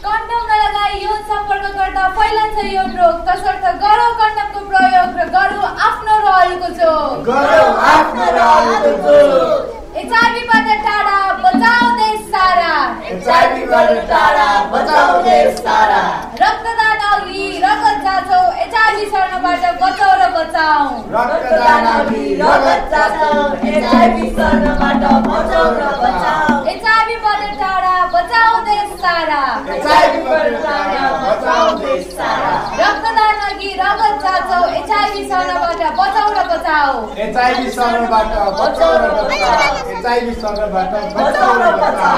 Speaker 21: कन्डम नलगाई यौन सम्पर्क गर्दा फैलन्छ यौन रोग तसर्थ गरौँ कन्डमको प्रयोग र गरौँ आफ्नो रहेको जो
Speaker 20: गरौँ आफ्नो रहेको जो
Speaker 21: एचआइभीबाट टाढा बचाऊ देश सारा
Speaker 20: एचआइभीबाट टाढा बचाऊ देश सारा।
Speaker 21: रक्तदान अघि रगत जाँचो एचआइभी एचआईभी सर्नबाट बचाउ र बचाऊ
Speaker 20: रक्तदान अघि रगत जाँचौ एचआईभी सर्नबाट बचाउ र बचाऊ
Speaker 21: एचआईभीबाट टाढा बचाऊ देश सारा
Speaker 20: एचआईभीबाट टाढा बचाउ देश सारा
Speaker 21: रक्तदान अघि रगत जाँचौ। एचआईभी सर्नबाट बचाउ र बचाऊ
Speaker 20: एचआईभी सर्नबाट बचाउ र बचाउ एचआईभी सर्नबाट बचाउ र बचाउ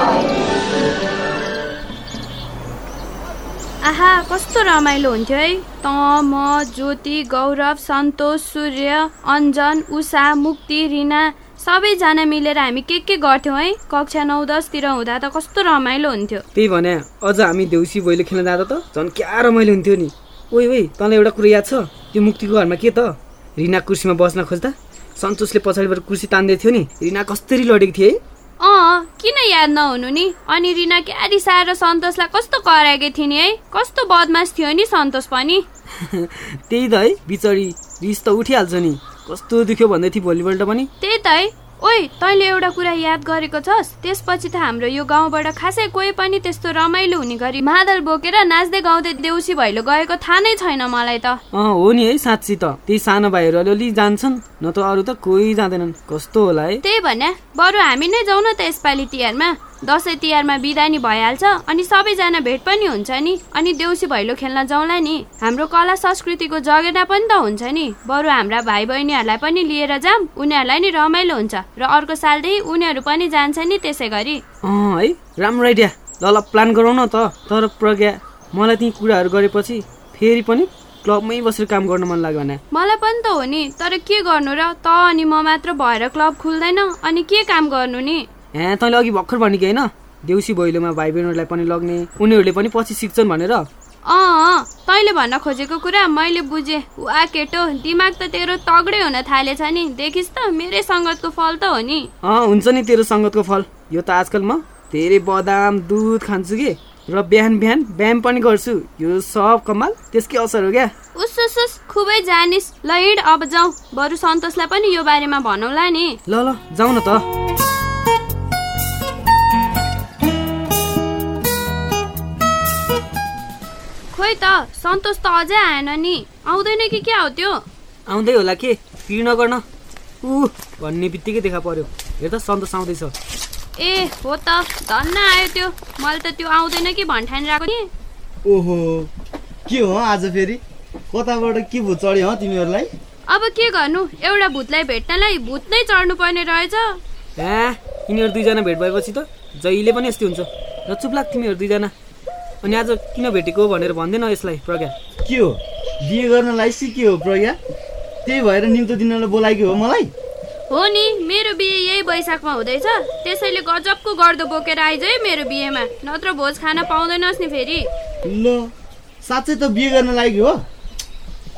Speaker 18: आहा कस्तो रमाइलो हुन्थ्यो है। त म ज्योति गौरव सन्तोष सूर्य अञ्जन उषा मुक्ति रिना सबैजना मिलेर हामी के के गर्थ्यौँ है? कक्षा नौ दसतिर हुँदा त कस्तो रमाइलो हुन्थ्यो।
Speaker 17: त्यही भने अझ हामी देउसी भैलो खेल्न जाँदा त झन् क्या रमाइलो हुन्थ्यो नि। ओइ ओइ तँलाई एउटा कुरा याद छ? त्यो मुक्तिको घरमा के त? रिना कुर्सीमा बस्न खोज्दा सन्तोषले पछाडिबाट कुर्सी तान्दै थियो नि। रिना कस्तरी लडेको है।
Speaker 18: अँ किन याद नहुनु नि? अनि रिना क्या रिसाएर सन्तोषलाई कस्तो कराएकी थिए नि है? कस्तो बदमास थियो नि सन्तोष पनि। <laughs>
Speaker 17: त्यही त है बिचरी रिस त उठिहाल्छ नि। कस्तो दुख्यो भन्दै थियो भोलिपल्ट पनि?
Speaker 18: त्यही त है। ओइ तैँले एउटा कुरा याद गरेको छस्? त्यसपछि त हाम्रो यो गाउँबाट खासै कोही पनि त्यस्तो रमाइलो हुने गरी मादल बोकेर नाच्दै गाउँदै देउसी भैलो गएको थाहा नै छैन मलाई त।
Speaker 17: अँ हो नि है साँच्ची त त्यही सानो भाइहरू अलिअलि जान्छन् न त अरू त कोही जाँदैनन्। कस्तो होला है?
Speaker 18: त्यही भने बरु हामी नै जाउँ न त यसपालि तिहारमा। दसैँ तिहारमा बिदा नि भइहाल्छ अनि सबैजना भेट पनि हुन्छ नि। अनि देउसी भैलो खेल्न जाउँला नि। हाम्रो कला संस्कृतिको जगेर्ना पनि त हुन्छ नि। बरु हाम्रा भाइ बहिनीहरूलाई पनि लिएर जाऊँ उनीहरूलाई नि रमाइलो हुन्छ र अर्को सालदेखि उनीहरू पनि जान्छ नि त्यसै गरी।
Speaker 17: अँ है? राम्रो आइडिया ल ल प्लान गरौँ न त। तर प्रज्ञा मलाई ती कुराहरू गरेपछि फेरि पनि क्लबमै बसेर काम गर्न मन लाग्यो भने।
Speaker 18: मलाई पनि त हो नि। तर के गर्नु र? त अनि म मात्र भएर क्लब खुल्दैन। अनि के काम गर्नु नि?
Speaker 17: ए तैँले अघि भर्खर भने कि होइन? देउसी भैलोमा भाइ बहिनीहरूलाई पनि लग्ने उनीहरूले पनि पछि सिक्छन् भनेर।
Speaker 18: अँ तैँले भन्न खोजेको कुरा मैले बुझेँ। वा केटो दिमाग त तेरो तगडै हुन थालेछ नि। देखिस् त मेरै सङ्गतको फल त हो नि।
Speaker 17: अँ हुन्छ नि तेरो सङ्गतको फल। यो त आजकल म धेरै बदाम दुध खान्छु कि र बिहान बिहान व्यायाम पनि गर्छु। यो सब कमाल त्यसकै असर हो क्या।
Speaker 18: उस उस उस खुबै जानिस्। ल हिँड अब जाउँ। बरु सन्तोषलाई पनि यो बारेमा भनौँला नि।
Speaker 17: ल ल जाउँ न त।
Speaker 18: खोइ त सन्तोष त अझै आएन नि। आउँदैन कि क्या हो त्यो?
Speaker 17: आउँदै होला के? पिर नगर्न। ऊ भन्ने बित्तिकै देखा पर्यो। हेर त सन्तोष आउँदैछ।
Speaker 18: ए हो त धन्न आयो त्यो। मैले त त्यो आउँदैन कि भन्ठानिरहेको नि।
Speaker 20: ओहो के हो आज फेरि? कताबाट के भूत चढ्यो हँ तिमीहरूलाई?
Speaker 18: अब के गर्नु? एउटा भूतलाई भेट्नलाई भूत नै चढ्नु पर्ने रहेछ।
Speaker 17: ए यिनीहरू दुईजना भेट भएपछि त जहिले पनि यस्तै हुन्छ। र चुप लाग तिमीहरू दुईजना। अनि आज किन भेटेको भनेर भन्दैन यसलाई प्रज्ञा।
Speaker 20: के हो? बिहे गर्नलाई सिके हो प्रज्ञा? त्यही भएर निम्तो दिनलाई बोलाएको हो मलाई?
Speaker 18: हो नि मेरो बिहे यही वैशाखमा हुँदैछ। त्यसैले गजबको गर्दो बोकेर आइज है मेरो बिहेमा। नत्र भोज खान पाउँदैनस् नि फेरि।
Speaker 20: ल साँच्चै त बिहे गर्न लागेको हो।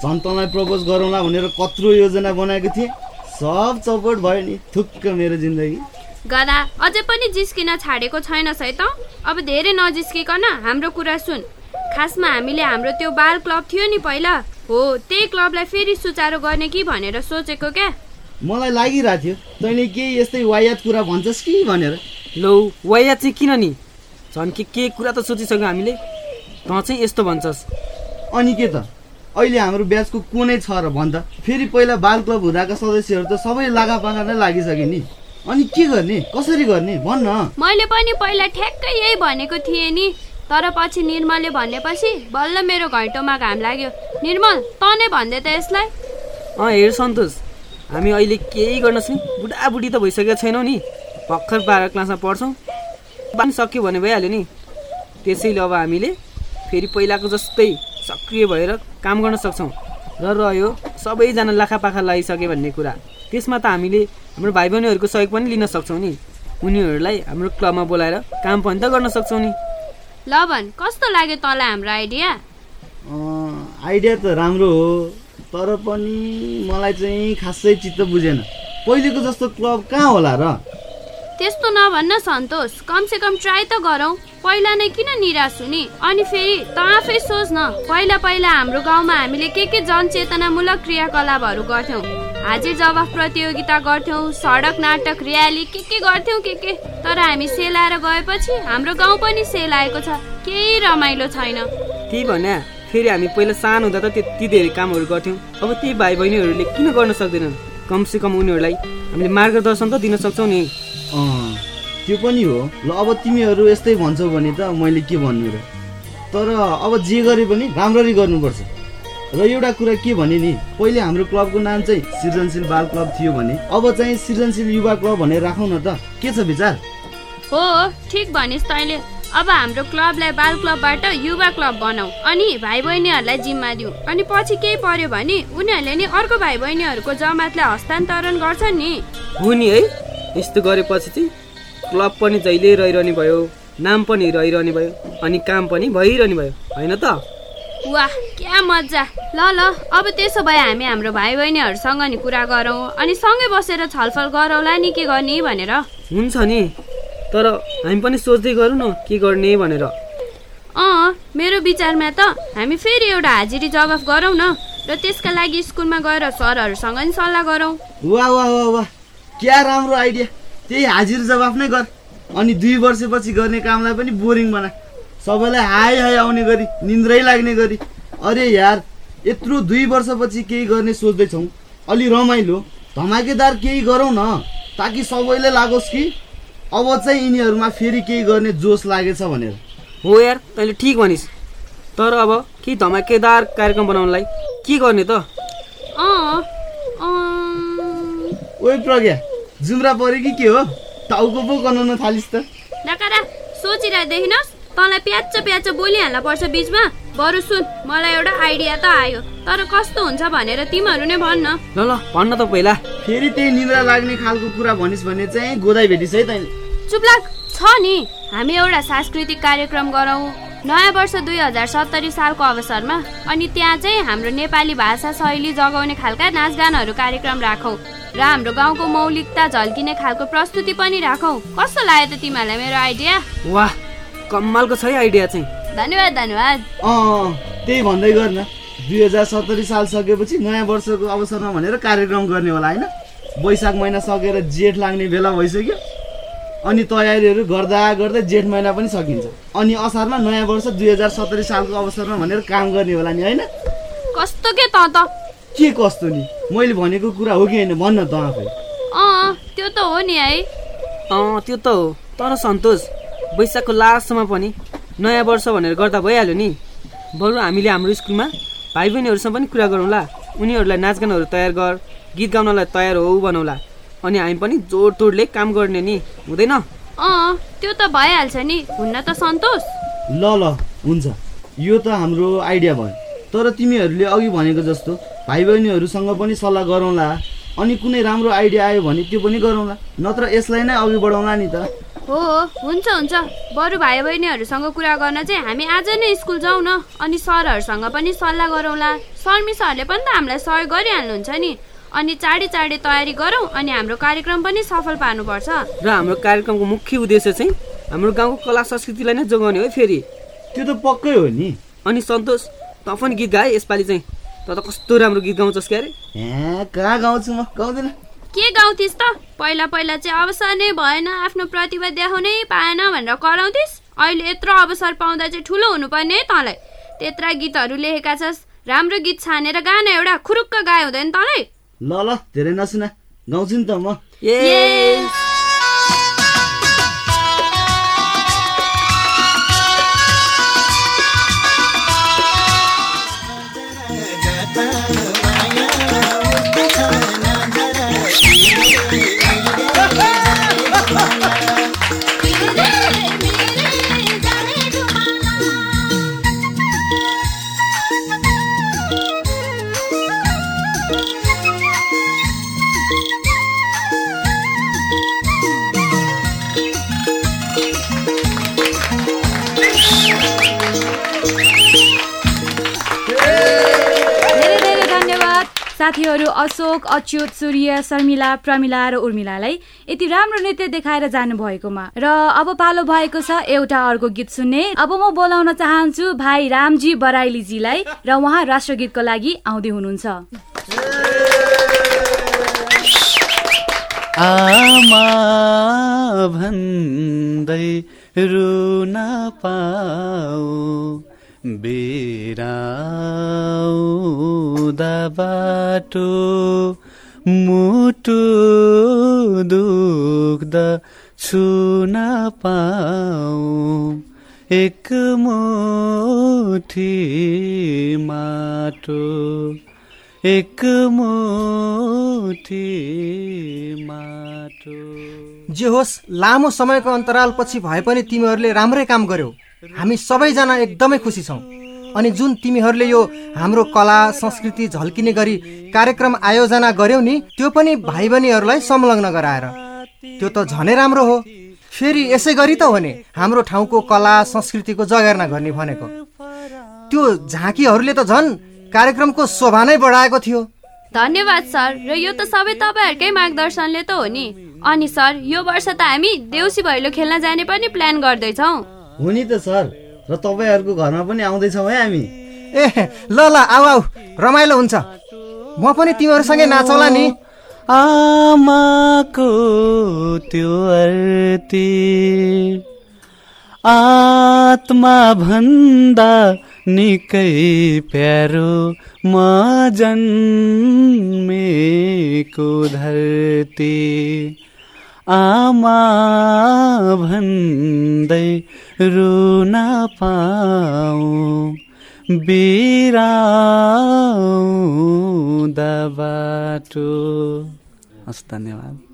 Speaker 20: झन् तँलाई प्रपोज गरौँला भनेर कत्रो योजना बनाएको थिएँ। सब चौपट भयो नि थुक्क मेरो जिन्दगी।
Speaker 18: गदा अझै पनि जिस्किन छाडेको छैनस् है त। अब धेरै नजिस्किकन हाम्रो कुरा सुन। खासमा हामीले हाम्रो त्यो बाल क्लब थियो नि पहिला। हो त्यही क्लबलाई फेरि सुचारू गर्ने कि भनेर सोचेको क्या?
Speaker 20: मलाई लागिरहेको थियो तैँले केही यस्तै वायात कुरा भन्छस् कि भनेर?
Speaker 17: लौ वायात चाहिँ किन नि? झन् के के कुरा त सोचिसक्यो हामीले? तँ चाहिँ यस्तो भन्छस्।
Speaker 20: अनि के त? अहिले हाम्रो ब्याचको को नै छ र भन्दा फेरि पहिला बाल क्लब हुँदाका सदस्यहरू त सबै लागापाखा नै लागिसके नि। अनि के गर्ने? कसरी गर्ने? भन्न।
Speaker 18: मैले पनि पहिला ठ्याक्कै यही भनेको थिएँ नि। तर पछि निर्मलले भनेपछि बल्ल मेरो घैँटोमा घाम लाग्यो। निर्मल त नै भन्दे त यसलाई।
Speaker 17: अँ हेर सन्तोष हामी अहिले केही गर्न नि बुढाबुढी त भइसकेका छैनौँ नि। भर्खर बाह्र क्लासमा पढ्छौँ। पनि सक्यो भने भइहाल्यो नि। त्यसैले अब हामीले फेरि पहिलाको जस्तै सक्रिय भएर काम गर्न सक्छौँ। र रह्यो सबैजना लाखापाखा लगाइसके भन्ने कुरा। त्यसमा त हामीले हाम्रो भाइ बहिनीहरूको सहयोग पनि लिन सक्छौँ नि। उनीहरूलाई हाम्रो क्लबमा बोलाएर काम पनि त गर्न सक्छौँ नि।
Speaker 18: ल भन् कस्तो लाग्यो तँलाई हाम्रो आइडिया?
Speaker 20: आइडिया त राम्रो हो तर पनि मलाई चाहिँ खासै चित्त बुझेन। पहिलेको जस्तो क्लब कहाँ होला र?
Speaker 18: त्यस्तो नभन्न सन्तोष कमसे कम ट्राई त गरौँ। पहिला नै किन निराश हुने? अनि फेरि त आफै सोच न पहिला पहिला हाम्रो गाउँमा हामीले के के जनचेतनामूलक क्रियाकलापहरू गर्थ्यौँ। हाजिर जवाफ प्रतियोगिता गर्थ्यौँ सडक नाटक र्याली के के गर्थ्यौँ के के? तर हामी सेलाएर गएपछि हाम्रो गाउँ पनि सेलाएको छ केही रमाइलो छैन।
Speaker 17: त्यही भने फेरि हामी पहिला सानो हुँदा त त्यति धेरै कामहरू गर्थ्यौँ। अब त्यही भाइ बहिनीहरूले किन गर्न सक्दैनन्? कमसेकम उनीहरूलाई हामीले मार्गदर्शन त दिन सक्छौँ नि।
Speaker 20: अँ, त्यो पनि हो। ल अब तिमीहरू यस्तै भन्छौ भने त मैले के भन्नु र? तर अब जे गरे पनि राम्ररी गर्नुपर्छ। र एउटा कुरा के भने नि पहिले हाम्रो क्लबको नाम चाहिँ सृजनशील बाल क्लब थियो भने अब चाहिँ सृजनशील युवा क्लब भनेर राखौँ न त। के छ विचार?
Speaker 18: हो ठिक भनिस् तैँले। अब हाम्रो क्लबलाई बाल क्लबबाट युवा क्लब बनाऊ अनि भाइ बहिनीहरूलाई जिम्मा दिउँ अनि पछि केही पर्यो भने उनीहरूले नि अर्को भाइ बहिनीहरूको जमातलाई हस्तान्तरण गर्छन् नि।
Speaker 17: हो नि है यस्तो गरेपछि चाहिँ क्लब पनि जहिले रहिरहने भयो नाम पनि रहिरहने भयो अनि काम पनि भइरहने भयो होइन त?
Speaker 18: वाह क्या मजा। ल ल अब त्यसो भए हामी हाम्रो भाइ बहिनीहरूसँग नि कुरा गरौँ अनि सँगै बसेर छलफल गरौँला नि के गर्ने भनेर।
Speaker 17: हुन्छ नि तर हामी पनि सोच्दै गरौँ न के गर्ने भनेर।
Speaker 18: अँ मेरो विचारमा त हामी फेरि एउटा हाजिरी जवाफ गरौँ न र त्यसका लागि स्कुलमा गएर सरहरूसँग नि सल्लाह गरौँ।
Speaker 20: वाह वाह वाह वाह। क्या राम्रो आइडिया। त्यही हाजिर जवाफ नै गर। अनि दुई वर्षपछि गर्ने कामलाई पनि बोरिङ बना। सबैलाई हाई हाई आउने गरी निन्द्रै लाग्ने गरी। अरे यार यत्रो दुई वर्षपछि केही गर्ने सोच्दैछौँ। अलि रमाइलो। धमाकेदार केही गरौँ न ताकि सबैले लागोस् कि? अब चाहिँ यिनीहरूमा फेरि केही गर्ने जोस लागेछ भनेर।
Speaker 17: हो यार तैँले ठिक भनिस्। तर अब केही धमाकेदार कार्यक्रम बनाउनलाई के गर्ने त?
Speaker 18: अँ
Speaker 20: ओइ प्रज्ञा जुम्रा पऱ्यो कि के हो? टाउको पो गनाउन थालिस् त।
Speaker 18: नकारा सोचिरहेको देखिनुहोस् तँलाई प्याच प्याच बोलिहाल्न पर्छ बिचमा? बरु सुन मलाई एउटा आइडिया त आयो। तर कस्तो हुन्छ भनेर तिमीहरू नै भन्न।
Speaker 17: ल ल भन्न त पहिला।
Speaker 20: फेरि त्यही निद्रा लाग्ने खालको कुरा भनिस् भने चाहिँ गोदाइ भेटिस् है तैँले।
Speaker 18: चुपलाग छ नि। हामी एउटा सांस्कृतिक कार्यक्रम गरौँ। नयाँ वर्ष दुई हजार सत्तरी सालको अवसरमा। अनि त्यहाँ चाहिँ हाम्रो नेपाली भाषा शैली जगाउने खालका नाचगानहरू कार्यक्रम राखौँ। र हाम्रो गाउँको मौलिकता झल्किने खालको प्रस्तुति पनि राखौँ। कस्तो लाग्यो त तिमीहरूलाई मेरो आइडिया?
Speaker 17: वाह कम्मालको छ है आइडिया चाहिँ।
Speaker 18: धन्यवाद धन्यवाद।
Speaker 20: अँ त्यही भन्दै गर न। दुई हजार सत्तरी साल सकेपछि नयाँ वर्षको अवसरमा भनेर कार्यक्रम गर्ने होला होइन? वैशाख महिना सकेर जेठ लाग्ने बेला भइसक्यो। अनि तयारीहरू गर्दा गर्दै जेठ महिना पनि सकिन्छ। अनि असारमा नयाँ वर्ष दुई हजार सत्तरी सालको अवसरमा भनेर काम गर्ने होला नि होइन?
Speaker 18: कस्तो के त त?
Speaker 20: के कस्तो नि? मैले भनेको कुरा हो कि होइन भन्न त आफै।
Speaker 18: अँ त्यो त हो नि है।
Speaker 17: अँ त्यो त हो। तर सन्तोष वैशाखको लास्टमा पनि नयाँ वर्ष भनेर गर्दा भइहाल्यो नि। बरु हामीले हाम्रो स्कुलमा भाइ बहिनीहरूसँग पनि कुरा गरौँला। उनीहरूलाई नाचगानहरू तयार गर गीत गाउनलाई तयार हो बनाउला अनि हामी पनि जोड तोडले काम गर्ने नि हुँदैन?
Speaker 18: अँ त्यो त भइहाल्छ नि। हुन्न त सन्तोष।
Speaker 20: ल ल हुन्छ। यो त हाम्रो आइडिया भयो। तर तिमीहरूले अघि भनेको जस्तो भाइ बहिनीहरूसँग पनि सल्लाह गरौँला। अनि कुनै राम्रो आइडिया आयो भने त्यो पनि गरौँला। नत्र यसलाई नै अघि बढाउँला नि त।
Speaker 18: हो हुन्छ हुन्छ। बरु भाइ बहिनीहरूसँग कुरा गर्न चाहिँ हामी आज नै स्कुल जाउँ न। अनि सरहरूसँग पनि सल्लाह गरौँला। सर मिसहरूले पनि त हामीलाई सहयोग गरिहाल्नुहुन्छ नि। अनि चाँडै चाँडै तयारी गरौँ अनि हाम्रो कार्यक्रम पनि सफल पार्नुपर्छ।
Speaker 17: र हाम्रो कार्यक्रमको मुख्य उद्देश्य चाहिँ हाम्रो गाउँको कला संस्कृतिलाई नै जोगाउने हो फेरि।
Speaker 20: त्यो त पक्कै हो नि।
Speaker 17: अनि सन्तोष त पनि गीत गाए यसपालि चाहिँ। त त कस्तो राम्रो गीत गाउँछस् क्यारे?
Speaker 20: ए कहाँ गाउँछु म? गाउँदिनँ।
Speaker 18: के गाउँथिस् त? पहिला पहिला चाहिँ अवसर नै भएन आफ्नो प्रतिभा देखाउनै पाएन भनेर कराउँथिस् अहिले यत्रो अवसर पाउँदा चाहिँ ठुलो हुनुपर्ने है तँलाई। त्यत्रा गीतहरू लेखेका छस्। राम्रो गीत छानेर गान एउटा खुरुक्क गाए हुँदैन तँलाई।
Speaker 20: ल ल धेरै नसुना। गाउँछु नि त म।
Speaker 22: साथीहरू अशोक अच्युत सूर्य शर्मिला प्रमिला र उर्मिलालाई यति राम्रो नृत्य देखाएर जानुभएकोमा। र अब पालो भएको छ एउटा अर्को गीत सुन्ने। अब म बोलाउन चाहन्छु भाइ रामजी बराइलीजीलाई र उहाँ राष्ट्रगीतको लागि आउँदै हुनुहुन्छ।
Speaker 23: आमा भन्दै रुन पाऊ। बेराउँदा बाटो मुटु दुख्द छुन पाऊ। एक मुठी माटो एक मुठी माटो।
Speaker 24: जे होस् लामो समयको अन्तरालपछि भए पनि तिमीहरूले राम्रै काम गर्यौ। हामी सबैजना एकदमै खुसी छौँ। अनि जुन तिमीहरूले यो हाम्रो कला संस्कृति झल्किने गरी कार्यक्रम आयोजना गर्यौ नि त्यो पनि भाइ बहिनीहरूलाई संलग्न गराएर। त्यो त झनै राम्रो हो। फेरि यसै गरी त हो नि हाम्रो ठाउँको कला संस्कृतिको जगेर्ना गर्ने भनेको। त्यो झाँकीहरूले त झन् कार्यक्रमको शोभा नै बढाएको थियो।
Speaker 18: धन्यवाद सर। र यो त सबै तपाईँहरूकै मार्गदर्शनले त हो नि। अनि सर यो वर्ष त हामी देउसी भैलो खेल्न जाने पनि प्लान गर्दैछौँ।
Speaker 20: हो नि त सर र तपाईँहरूको घरमा पनि आउँदैछौँ है हामी।
Speaker 24: ए ल ल आऊ आऊ रमाइलो हुन्छ। म पनि तिमीहरूसँगै नाचौला नि।
Speaker 23: आमाको त्यो आत्मा भन्दा निकै प्यारो म जन्मेको धरती। आमा भन्दै रुन पाऊ बिराउँदा बाटो। हस् धन्यवाद।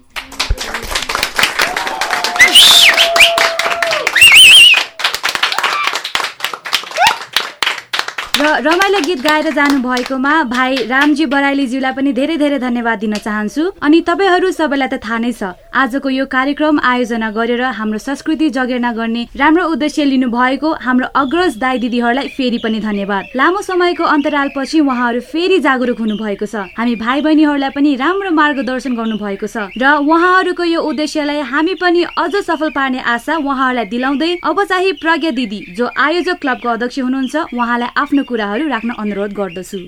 Speaker 22: र रमाइलो गीत गाएर जानु भएकोमा भाइ रामजी बराइलीज्यूलाई पनि धेरै धेरै धन्यवाद दिन चाहन्छु। अनि तपाईँहरू सबैलाई त थाहा नै छ आजको यो कार्यक्रम आयोजना गरेर हाम्रो संस्कृति जगेर्ना गर्ने राम्रो उद्देश्य लिनु भएको हाम्रो अग्रज दाई दिदीहरूलाई फेरि पनि धन्यवाद। लामो समयको अन्तरालपछि उहाँहरू फेरि जागरुक हुनु भएको छ। हामी भाइ बहिनीहरूलाई पनि राम्रो मार्गदर्शन गर्नु भएको छ। र उहाँहरूको यो उद्देश्यलाई हामी पनि अझ सफल पार्ने आशा उहाँहरूलाई दिलाउँदै अब चाहिँ प्रज्ञा दिदी जो आयोजक क्लबको अध्यक्ष हुनुहुन्छ उहाँलाई आफ्नो कुराहरू राख्न अनुरोध गर्दछु।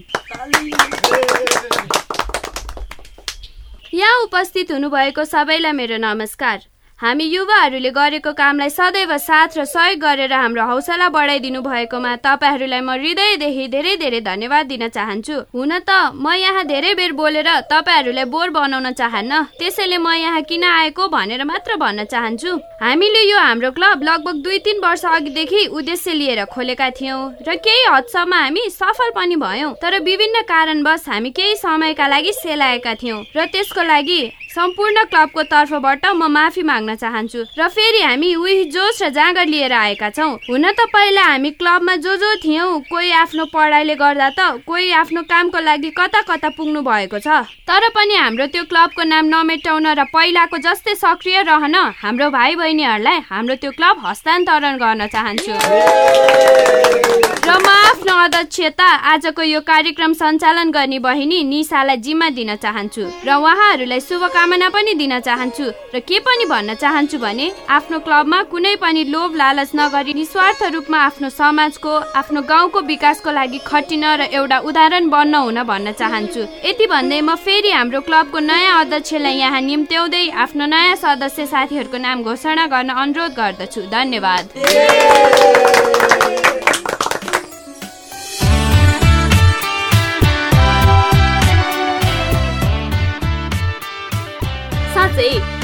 Speaker 18: यहाँ उपस्थित हुनुभएको सबैलाई मेरो नमस्कार। हामी युवाहरूले गरेको कामलाई सदैव साथ र सहयोग गरेर हाम्रो हौसला बढाइदिनु भएकोमा तपाईँहरूलाई म हृदयदेखि धेरै धेरै धन्यवाद दिन चाहन्छु। हुन त म यहाँ धेरै बेर बोलेर तपाईँहरूलाई बोर बनाउन चाहन्न त्यसैले म यहाँ किन आएको भनेर मात्र भन्न चाहन्छु। हामीले यो हाम्रो क्लब लगभग दुई तिन वर्ष अघिदेखि उद्देश्य लिएर खोलेका थियौँ र केही हदसम्म हामी सफल पनि भयौँ तर विभिन्न कारणवश हामी केही समयका लागि सेलाएका थियौँ र त्यसको लागि सम्पूर्ण क्लबको तर्फबाट म माफी माग्न चाहन्छु। र फेरि हामी उही जोस र जाँगर लिएर आएका छौँ। हुन त पहिला हामी क्लबमा जो जो थियौँ कोही आफ्नो पढाइले गर्दा त कोही आफ्नो कामको लागि कता कता पुग्नु भएको छ। तर पनि हाम्रो त्यो क्लबको नाम नमेटाउन र पहिलाको जस्तै सक्रिय रहन हाम्रो भाइ बहिनीहरूलाई हाम्रो त्यो क्लब हस्तान्तरण गर्न चाहन्छु। र म आफ्नो अध्यक्षता आजको यो कार्यक्रम सञ्चालन गर्ने बहिनी निशालाई जिम्मा दिन चाहन्छु। र उहाँहरूलाई शुभकामना पनि दिन चाहन्छु। र के पनि भन्न चाहन्छु भने आफ्नो क्लबमा कुनै पनि लोभ लालच नगरी निस्वार्थ रूपमा आफ्नो समाजको आफ्नो गाउँको विकासको लागि खटिन र एउटा उदाहरण बन्न हुन भन्न चाहन्छु। यति भन्दै म फेरि हाम्रो क्लबको नयाँ अध्यक्षलाई यहाँ निम्त्याउँदै आफ्नो नयाँ सदस्य साथीहरूको नाम घोषणा गर्न अनुरोध गर्दछु। धन्यवाद।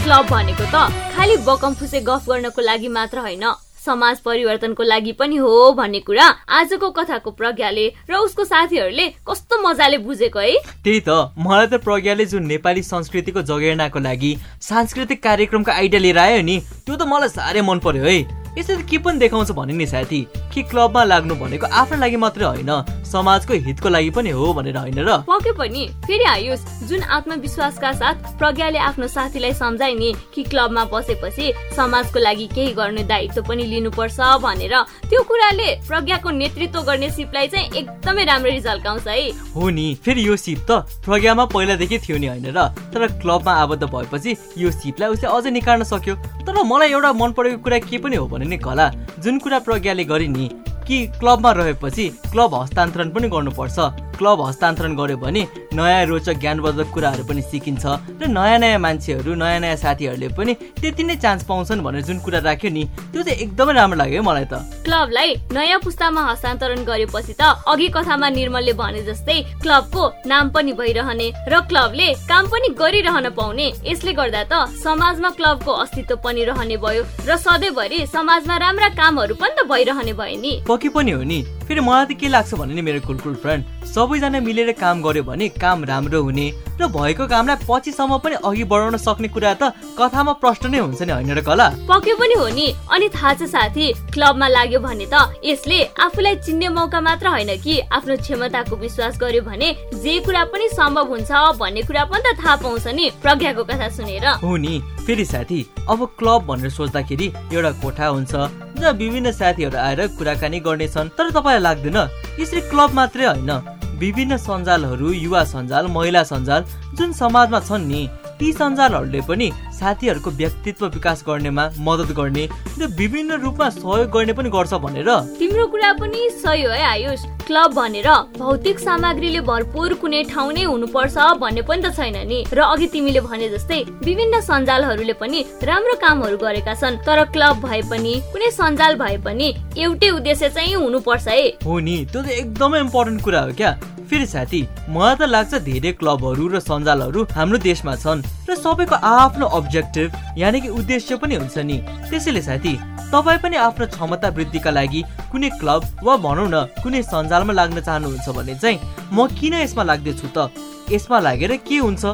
Speaker 14: क्लब भनेको त खालि बकमफुसे गफ गर्नको लागि मात्र होइन। समाज परिवर्तनको लागि पनि हो भन्ने कुरा आजको कथाको प्रज्ञाले र उसको साथीहरूले कस्तो मजाले बुझेको है?
Speaker 13: त्यही त मलाई त प्रज्ञाले जुन नेपाली संस्कृतिको जगेर्नाको लागि सांस्कृतिक कार्यक्रमको आइडिया लिएर आयो नि त्यो त मलाई साह्रै मन पर्यो है। यसले के पनि देखाउँछ भने नि साथी? कि क्लबमा लाग्नु भनेको आफ्नो लागि मात्रै होइन। समाजको हितको लागि पनि हो भनेर होइन र।
Speaker 14: पक्कै पनि। फेरि आयुष जुन आत्मविश्वासका साथ प्रज्ञाले आफ्नो साथीलाई सम्झाइ नि कि क्लबमा बसेपछि समाजको लागि केही गर्ने दायित्व पनि लिनुपर्छ भनेर। त्यो कुराले प्रज्ञाको नेतृत्व गर्ने सिपलाई चाहिँ एकदमै राम्रो रिजल्ट आउँछ है।
Speaker 13: हो नि। फेरि यो सिप त प्रज्ञामा पहिलादेखि थियो नि होइन र। तर क्लबमा आबद्ध भएपछि यो सिपलाई उसले अझै निकाल्न सक्यो। तर मलाई एउटा मन परेको कुरा के पनि हो भने नि कला जुन कुरा प्रज्ञाले गरे नि कि क्लबमा रहेपछि क्लब हस्तान्तरण पनि गर्नुपर्छ। क्लब हस्तान्तरण गर्यो भने नयाँ रोचक ज्ञानवर्धक कुराहरू पनि सिकिन्छ र नयाँ नयाँ मान्छेहरू नयाँ नयाँ साथीहरूले पनि त्यति नै चान्स पाउँछन् भनेर जुन कुरा राख्यो नि त्यो चाहिँ एकदमै राम्रो लाग्यो मलाई त।
Speaker 14: क्लबलाई नयाँ पुस्तामा हस्तान्तरण गरेपछि त अघि कथामा निर्मलले भने जस्तै क्लबको नाम पनि भइरहने र क्लबले काम पनि गरिरहन पाउने। यसले गर्दा त समाजमा क्लबको अस्तित्व पनि रहने भयो र सधैँभरि समाजमा राम्रा कामहरू पनि त भइरहने भयो नि।
Speaker 13: पक्कै पनि हो नि। फेरि मलाई त के लाग्छ भने नि मेरो कुलकुल फ्रेन्ड सबैजना मिलेर काम गर्यो भने काम राम्रो हुने र भएको कामलाई पछिसम्म पनि अघि बढाउन सक्ने कुरा त कथामा प्रश्न नै हुन्छ नि होइन र कला?
Speaker 14: पक्कै पनि हो नि। अनि थाहा छ साथी क्लबमा लाग्यो भने त यसले आफूलाई चिन्ने मौका मात्र होइन कि आफ्नो क्षमताको विश्वास गर्यो भने जे कुरा पनि सम्भव हुन्छ भन्ने कुरा पनि त थाहा पाउँछ नि। प्रज्ञाको कथा सुनेर।
Speaker 13: हो नि। फेरि साथी अब क्लब भनेर सोच्दाखेरि एउटा कोठा हुन्छ जहाँ विभिन्न साथीहरू आएर कुराकानी गर्नेछन् तर तपाईँलाई लाग्दैन यसरी क्लब मात्रै होइन। विभिन्न सञ्जालहरू युवा सञ्जाल महिला सञ्जाल जुन समाजमा छन् नि ती सञ्जालहरूले पनि साथीहरूको व्यक्तित्व विकास गर्नेमा मद्दत गर्ने र विभिन्न रूपमा सहयोग गर्ने पनि गर्छ भनेर।
Speaker 14: तिम्रो कुरा पनि सही हो है आयुष। क्लब भनेर भौतिक सामग्रीले भरपुर कुनै ठाउँ नै हुनुपर्छ भन्ने पनि त छैन नि। र अघि तिमीले भने जस्तै विभिन्न सञ्जालहरूले पनि राम्रो कामहरू गरेका छन्। तर क्लब भए पनि कुनै सञ्जाल भए पनि एउटै उद्देश्य चाहिँ हुनुपर्छ है।
Speaker 13: हो नि त्यो त एकदमै इम्पोर्टेन्ट कुरा हो क्या। फेरि साथी मलाई त लाग्छ धेरै क्लबहरू र सञ्जालहरू हाम्रो देशमा छन् र सबैको आफ्नो अब्जेक्टिभ यानि कि उद्देश्य पनि हुन्छ नि। त्यसैले साथी तपाईँ पनि आफ्नो क्षमता वृद्धिका लागि कुनै क्लब वा भनौँ न कुनै सञ्जालमा लाग्न चाहनुहुन्छ भने चाहिँ म किन यसमा लाग्दैछु त? यसमा लागेर के हुन्छ?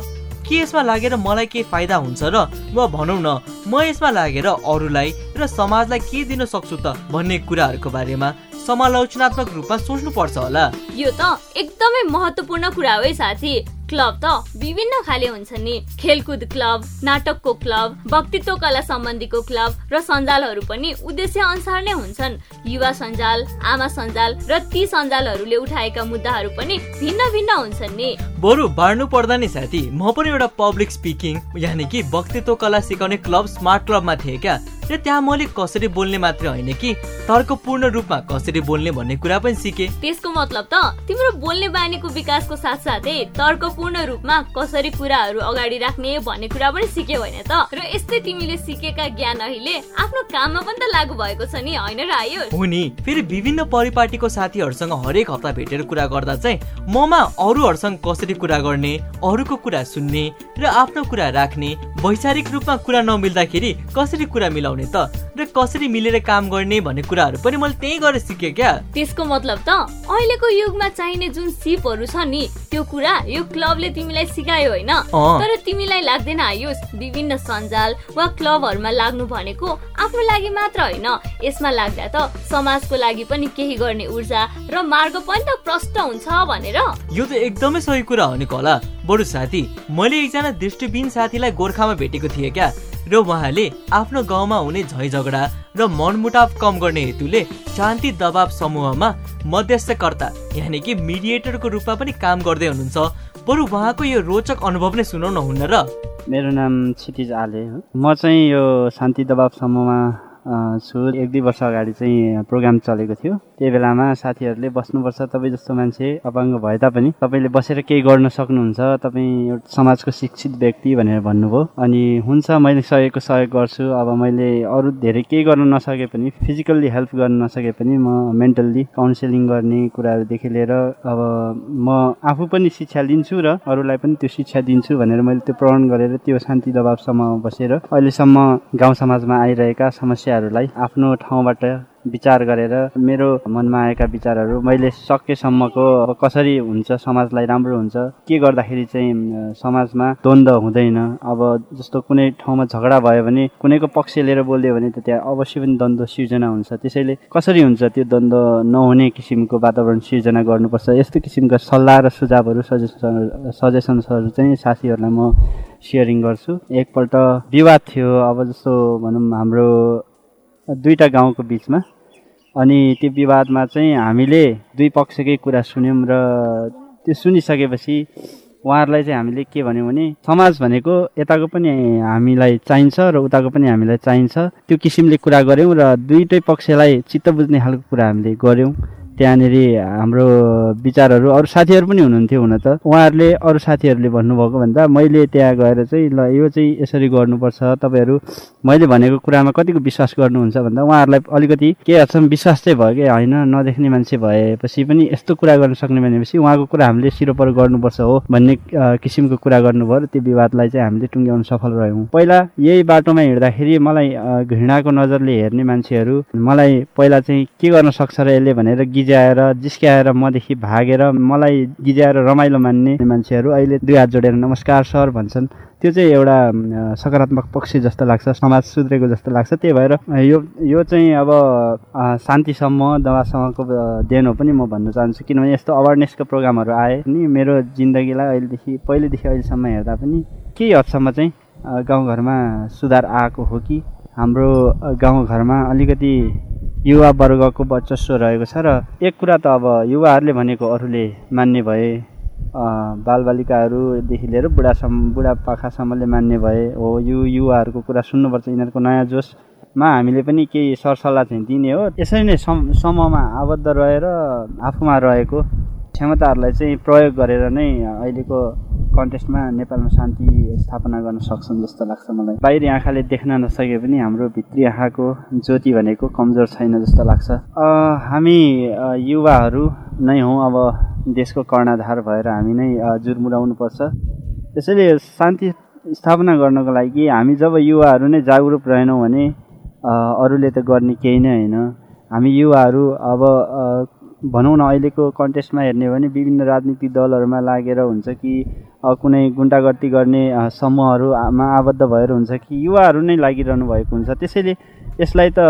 Speaker 13: के यसमा लागेर मलाई के फाइदा हुन्छ र वा भनौँ न म यसमा लागेर अरूलाई र समाजलाई के दिन सक्छु त भन्ने कुराहरूको बारेमा समालोचनात्मक रूपमा सोच्नु पर्छ होला।
Speaker 14: यो त एकदमै महत्वपूर्ण कुरा हो है साथी। क्लब त विभिन्न खाले हुन्छ नि। खेलकुद क्लब नाटकको क्लब वक्तित्व कला सम्बन्धीको क्लब र सञ्जालहरू पनि उद्देश्य अनुसार नै हुन्छन्। युवा सञ्जाल आमा सञ्जाल र ती सञ्जालहरूले उठाएका मुद्दाहरू पनि भिन्न भिन्न हुन्छन् नि।
Speaker 13: बरु बाँड्नु पर्दा नि साथी म पनि एउटा पब्लिक स्पिकिङ यानि कि वक्तित्व कला सिकाउने क्लब स्मार्ट क्लबमा थिएँ क्या। र त्यहाँ मैले कसरी बोल्ने मात्रै होइन कि तर्कपूर्ण रूपमा कसरी बोल्ने भन्ने कुरा पनि सिकेँ।
Speaker 14: त्यसको मतलब त तिम्रो बोल्ने बानीको विकासको साथसाथै तर्कपूर्ण रूपमा कसरी कुराहरू अगाडि राख्ने भन्ने कुरा पनि सिक्यो होइन त। र यस्तै तिमीले सिकेका ज्ञान अहिले आफ्नो काममा पनि त लागू भएको छ नि होइन र आयो
Speaker 13: हो नि। फेरि विभिन्न परिपाटीको साथीहरूसँग हरेक हप्ता भेटेर कुरा गर्दा चाहिँ ममा अरूहरूसँग कसरी कुरा गर्ने अरूको कुरा सुन्ने र आफ्नो कुरा राख्ने वैचारिक रूपमा कुरा नमिल्दाखेरि कसरी कुरा मिलाउने त? र कसरी मिलेर काम गर्ने भन्ने कुराहरू पनि मैले त्यही गरेर सिकेँ क्या।
Speaker 14: त्यसको मतलब त अहिलेको युगमा चाहिने जुन सिपहरू छ नि त्यो कुरा यो क्लबले तिमीलाई सिकायो होइन? तर तिमीलाई लाग्दैन आयुष विभिन्न सञ्जाल वा क्लबहरूमा लाग्नु भनेको आफ्नो लागि मात्र होइन। यसमा लाग्दा त समाजको लागि पनि केही गर्ने ऊर्जा र मार्ग पनि त प्रष्ट हुन्छ भनेर।
Speaker 13: यो त एकदमै सही कुरा हो नि कला बरु साथी मैले एकजना दृष्टिबिन साथीलाई गोर्खामा भेटेको थिएँ क्या र उहाँले आफ्नो गाउँमा हुने झै झगडा र मनमुटाव कम गर्ने हेतुले शान्ति दबाव समूहमा मध्यस्थकर्ता यानि कि मिडिएटरको रूपमा पनि काम गर्दै हुनुहुन्छ। बरु उहाँको यो रोचक अनुभव नै सुनाउन हुन्न र?
Speaker 23: मेरो नाम क्षितिज आले हो। म चाहिँ यो शान्ति दबाव समूहमा छु एक दुई वर्ष अगाडि चाहिँ प्रोग्राम चलेको थियो। त्यही बेलामा साथीहरूले बस्नुपर्छ तपाईँ जस्तो मान्छे अपाङ्ग भए तापनि। तपाईँले बसेर केही गर्न सक्नुहुन्छ तपाईँ एउटा समाजको शिक्षित व्यक्ति भनेर भन्नुभयो। अनि हुन्छ मैले सकेको सहयोग गर्छु। अब मैले अरू धेरै केही गर्न नसके पनि फिजिकल्ली हेल्प गर्न नसके पनि म मेन्टल्ली काउन्सिलिङ गर्ने कुराहरूदेखि लिएर अब म आफू पनि शिक्षा लिन्छु र अरूलाई पनि त्यो शिक्षा दिन्छु भनेर मैले त्यो प्रण गरेर त्यो शान्ति दबावसम्म बसेर अहिलेसम्म गाउँ समाजमा आइरहेका समस्या समस्याहरूलाई आफ्नो ठाउँबाट विचार गरेर मेरो मनमा आएका विचारहरू मैले सकेसम्मको कसरी हुन्छ समाजलाई राम्रो हुन्छ के गर्दाखेरि चाहिँ समाजमा द्वन्द्व हुँदैन अब जस्तो कुनै ठाउँमा झगडा भयो भने कुनैको पक्ष लिएर बोलिदियो भने त त्यहाँ अवश्य पनि द्वन्द्व सिर्जना हुन्छ। त्यसैले कसरी हुन्छ त्यो द्वन्द्व नहुने किसिमको वातावरण सिर्जना गर्नुपर्छ? यस्तो किसिमका सल्लाह र सुझावहरू सजेसन सजेसन्सहरू चाहिँ साथीहरूलाई म सेयरिङ गर्छु। एकपल्ट विवाद थियो। अब जस्तो भनौँ हाम्रो दुईवटा गाउँको बिचमा। अनि त्यो विवादमा चाहिँ हामीले दुई पक्षकै कुरा सुन्यौँ र त्यो सुनिसकेपछि उहाँहरूलाई चाहिँ हामीले के भन्यौँ भने समाज भनेको यताको पनि हामीलाई चाहिन्छ र उताको पनि हामीलाई चाहिन्छ। त्यो किसिमले कुरा गऱ्यौँ र दुइटै पक्षलाई चित्त बुझ्ने खालको कुरा हामीले गऱ्यौँ। त्यहाँनिर हाम्रो विचारहरू अरू साथीहरू पनि हुनुहुन्थ्यो हुन त। उहाँहरूले अरू साथीहरूले भन्नुभएको भन्दा मैले त्यहाँ गएर चाहिँ ल यो चाहिँ यसरी गर्नुपर्छ तपाईँहरू मैले भनेको कुरामा कतिको विश्वास गर्नुहुन्छ भन्दा उहाँहरूलाई अलिकति के हदसम्म विश्वास चाहिँ भयो कि होइन नदेख्ने मान्छे भएपछि पनि यस्तो कुरा गर्न सक्ने भनेपछि उहाँको कुरा हामीले सिरोपर गर्नुपर्छ हो भन्ने किसिमको कुरा गर्नुभयो। त्यो विवादलाई चाहिँ हामीले टुङ्ग्याउन सफल रह्यौँ। पहिला यही बाटोमा हिँड्दाखेरि मलाई घृणाको नजरले हेर्ने मान्छेहरू मलाई पहिला चाहिँ के गर्न सक्छ र यसले भनेर गिज्याएर जिस्क्याएर मदेखि भागेर मलाई गिज्याएर रमाइलो मान्ने मान्छेहरू अहिले दुई हात जोडेर नमस्कार सर भन्छन्। त्यो चाहिँ एउटा सकारात्मक पक्ष जस्तो लाग्छ समाज सुध्रेको जस्तो लाग्छ। त्यही भएर यो यो चाहिँ अब शान्तिसम्म दवासम्मको देन हो पनि म भन्न चाहन्छु। किनभने यस्तो अवेरनेसको प्रोग्रामहरू आए नि मेरो जिन्दगीलाई अहिलेदेखि पहिलेदेखि अहिलेसम्म हेर्दा पनि केही हदसम्म चाहिँ गाउँघरमा सुधार आएको हो कि हाम्रो गाउँघरमा अलिकति युवा वर्गको वर्चस्व रहेको छ र एक कुरा त अब युवाहरूले भनेको अरूले मान्ने भए बालबालिकाहरूदेखि लिएर बुढासम्म बुढापाखासम्मले मान्ने भए हो। यो युवाहरूको कुरा सुन्नुपर्छ यिनीहरूको नयाँ जोसमा हामीले पनि केही सरसल्लाह चाहिँ दिने हो। यसरी नै समूहमा आबद्ध रहेर आफूमा रहेको क्षमताहरूलाई चाहिँ प्रयोग गरेर नै अहिलेको कन्टेस्टमा नेपालमा शान्ति स्थापना गर्न सक्छन् जस्तो लाग्छ मलाई। बाहिरी आँखाले देख्न नसके पनि हाम्रो भित्री आँखाको ज्योति भनेको कमजोर छैन जस्तो लाग्छ। हामी युवाहरू नै हौँ। अब देशको कर्णाधार भएर हामी नै जुर्मुराउनुपर्छ त्यसैले शान्ति स्थापना गर्नको लागि हामी जब युवाहरू नै जागरुक रहेनौँ भने अरूले त गर्ने केही नै होइन। हामी युवाहरू अब भनौँ न अहिलेको कन्टेस्टमा हेर्ने हो भने विभिन्न राजनीतिक दलहरूमा लागेर हुन्छ कि कुनै गुन्डागर्दी गर्ने समूहहरूमा आबद्ध भएर हुन्छ कि युवाहरू नै लागिरहनु भएको हुन्छ। त्यसैले यसलाई त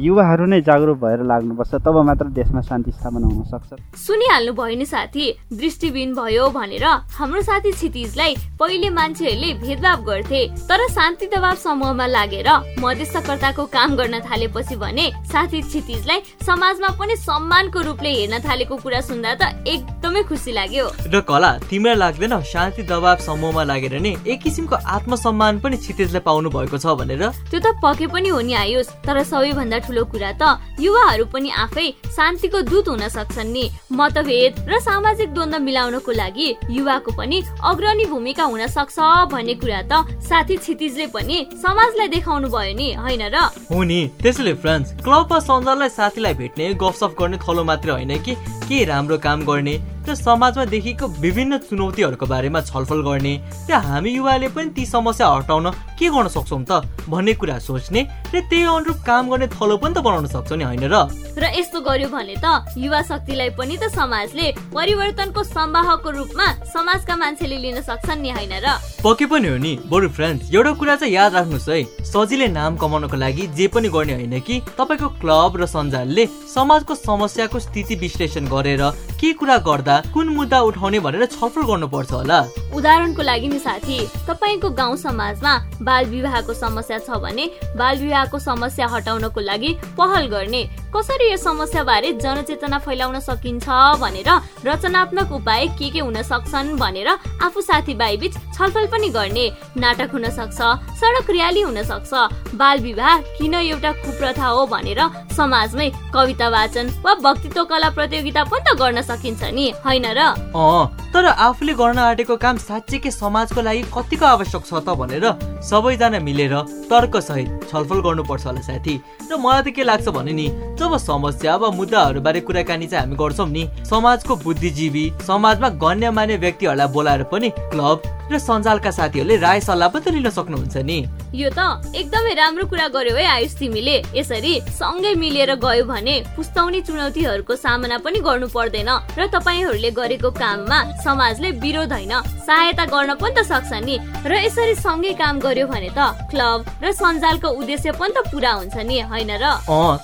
Speaker 23: युवाहरू नै जागरुक भएर लाग्नुपर्छ। तब मात्र देशमा शान्ति स्थापना हुन सक्छ।
Speaker 14: सुनिहाल्नु भयो नि साथी दृष्टिबिन भयो भनेर हाम्रो साथी क्षितिजलाई पहिले मान्छेहरूले भेदभाव गर्थे तर शान्ति दबाव समूहमा लागेर मध्यस्थकर्ताको काम गर्न थालेपछि भने साथी क्षितिजलाई समाजमा पनि सम्मानको रूपले हेर्न थालेको कुरा सुन्दा त एकदमै खुसी लाग्यो।
Speaker 13: र कला तिमीलाई लाग्दैन शान्ति दबाव समूहमा लागेर नि एक किसिमको आत्मसम्मान पनि क्षितिजलाई पाउनु भएको छ भनेर।
Speaker 14: त्यो त पके पनि हो नि आयो होस् तर सबैभन्दा ठुलो कुरा त युवाहरू पनि आफै शान्तिको दूत हुन सक्छन् नि। मतभेद र सामाजिक द्वन्द मिलाउनको लागि युवाको पनि अग्रणी भूमिका हुन सक्छ भन्ने कुरा त साथी क्षितिजले पनि समाजलाई देखाउनु भयो नि होइन र?
Speaker 13: हो नि। त्यसैले फ्रेन्ड्स क्लब वा सञ्जाललाई साथीलाई भेट्ने गफसफ गर्ने थलो मात्र होइन कि के राम्रो काम गर्ने र समाजमा देखिएको विभिन्न चुनौतीहरूको बारेमा छलफल गर्ने। र हामी युवाले पनि ती समस्या हटाउन के गर्न सक्छौँ त भन्ने कुरा सोच्ने र त्यही अनुरूप काम गर्ने थलो पनि त बनाउन सक्छौँ नि होइन र?
Speaker 14: र यस्तो गर्यो भने त युवा शक्तिलाई पनि त समाजले परिवर्तनको सम्वाहको रूपमा समाजका मान्छेले लिन सक्छन् नि होइन र?
Speaker 13: पके पनि हो नि बरु फ्रेन्ड्स एउटा कुरा चाहिँ याद राख्नुहोस् है। सजिलै नाम कमाउनको लागि जे पनि गर्ने होइन कि तपाईँको क्लब र सञ्जालले समाजको समस्याको स्थिति विश्लेषण गरेर के कुरा गर्दा कुन मुद्दा उठाउने भनेर छलफल गर्नुपर्छ होला।
Speaker 14: उदाहरणको लागि नि साथी तपाईँको गाउँ समाजमा बाल विवाहको समस्या छ भने बाल विवाहको समस्या हटाउनको लागि पहल गर्ने। कसरी यो समस्या बारे जनचेतना फैलाउन सकिन्छ भनेर रचनात्मक उपाय के के हुन सक्छन् भनेर आफू साथीभाइ बिच छलफल पनि गर्ने नाटक हुन सक्छ सडक र्याली हुन सक्छ बाल विवाह किन एउटा कुप्रथा हो भनेर समाजमै कविता वाचन वा वक्तित्व कला प्रतियोगिता पनि त गर्न सकिन्छ नि होइन र?
Speaker 13: तर आफूले गर्न आँटेको काम साँच्चै समाजको लागि कतिको आवश्यक छ त भनेर सबैजना मिलेर तर्क सहित छलफल गर्नुपर्छ। होला साथी। र मलाई त के लाग्छ भने नि जब समस्या वा मुद्दाहरू बारे कुराकानी चाहिँ हामी गर्छौँ नि समाजको बुद्धिजीवी समाजमा गण्यमान्य व्यक्तिहरूलाई बोलाएर पनि क्लब र सञ्जालका साथीहरूले राय सल्लाह पनि लिन सक्नुहुन्छ नि।
Speaker 14: यो त एकदमै राम्रो कुरा गर्यो है आयुष तिमीले। यसरी सँगै मिलेर गयो भने पुस्ताउने चुनौतीहरूको सामना पनि गर्नु पर्दैन र तपाईँहरूले गरेको काममा समाजले विरोध होइन सहायता गर्न पनि त सक्छ नि। र यसरी सँगै काम गर्यो भने त क्लब र सञ्जालको उद्देश्य पनि त पुरा हुन्छ नि होइन र?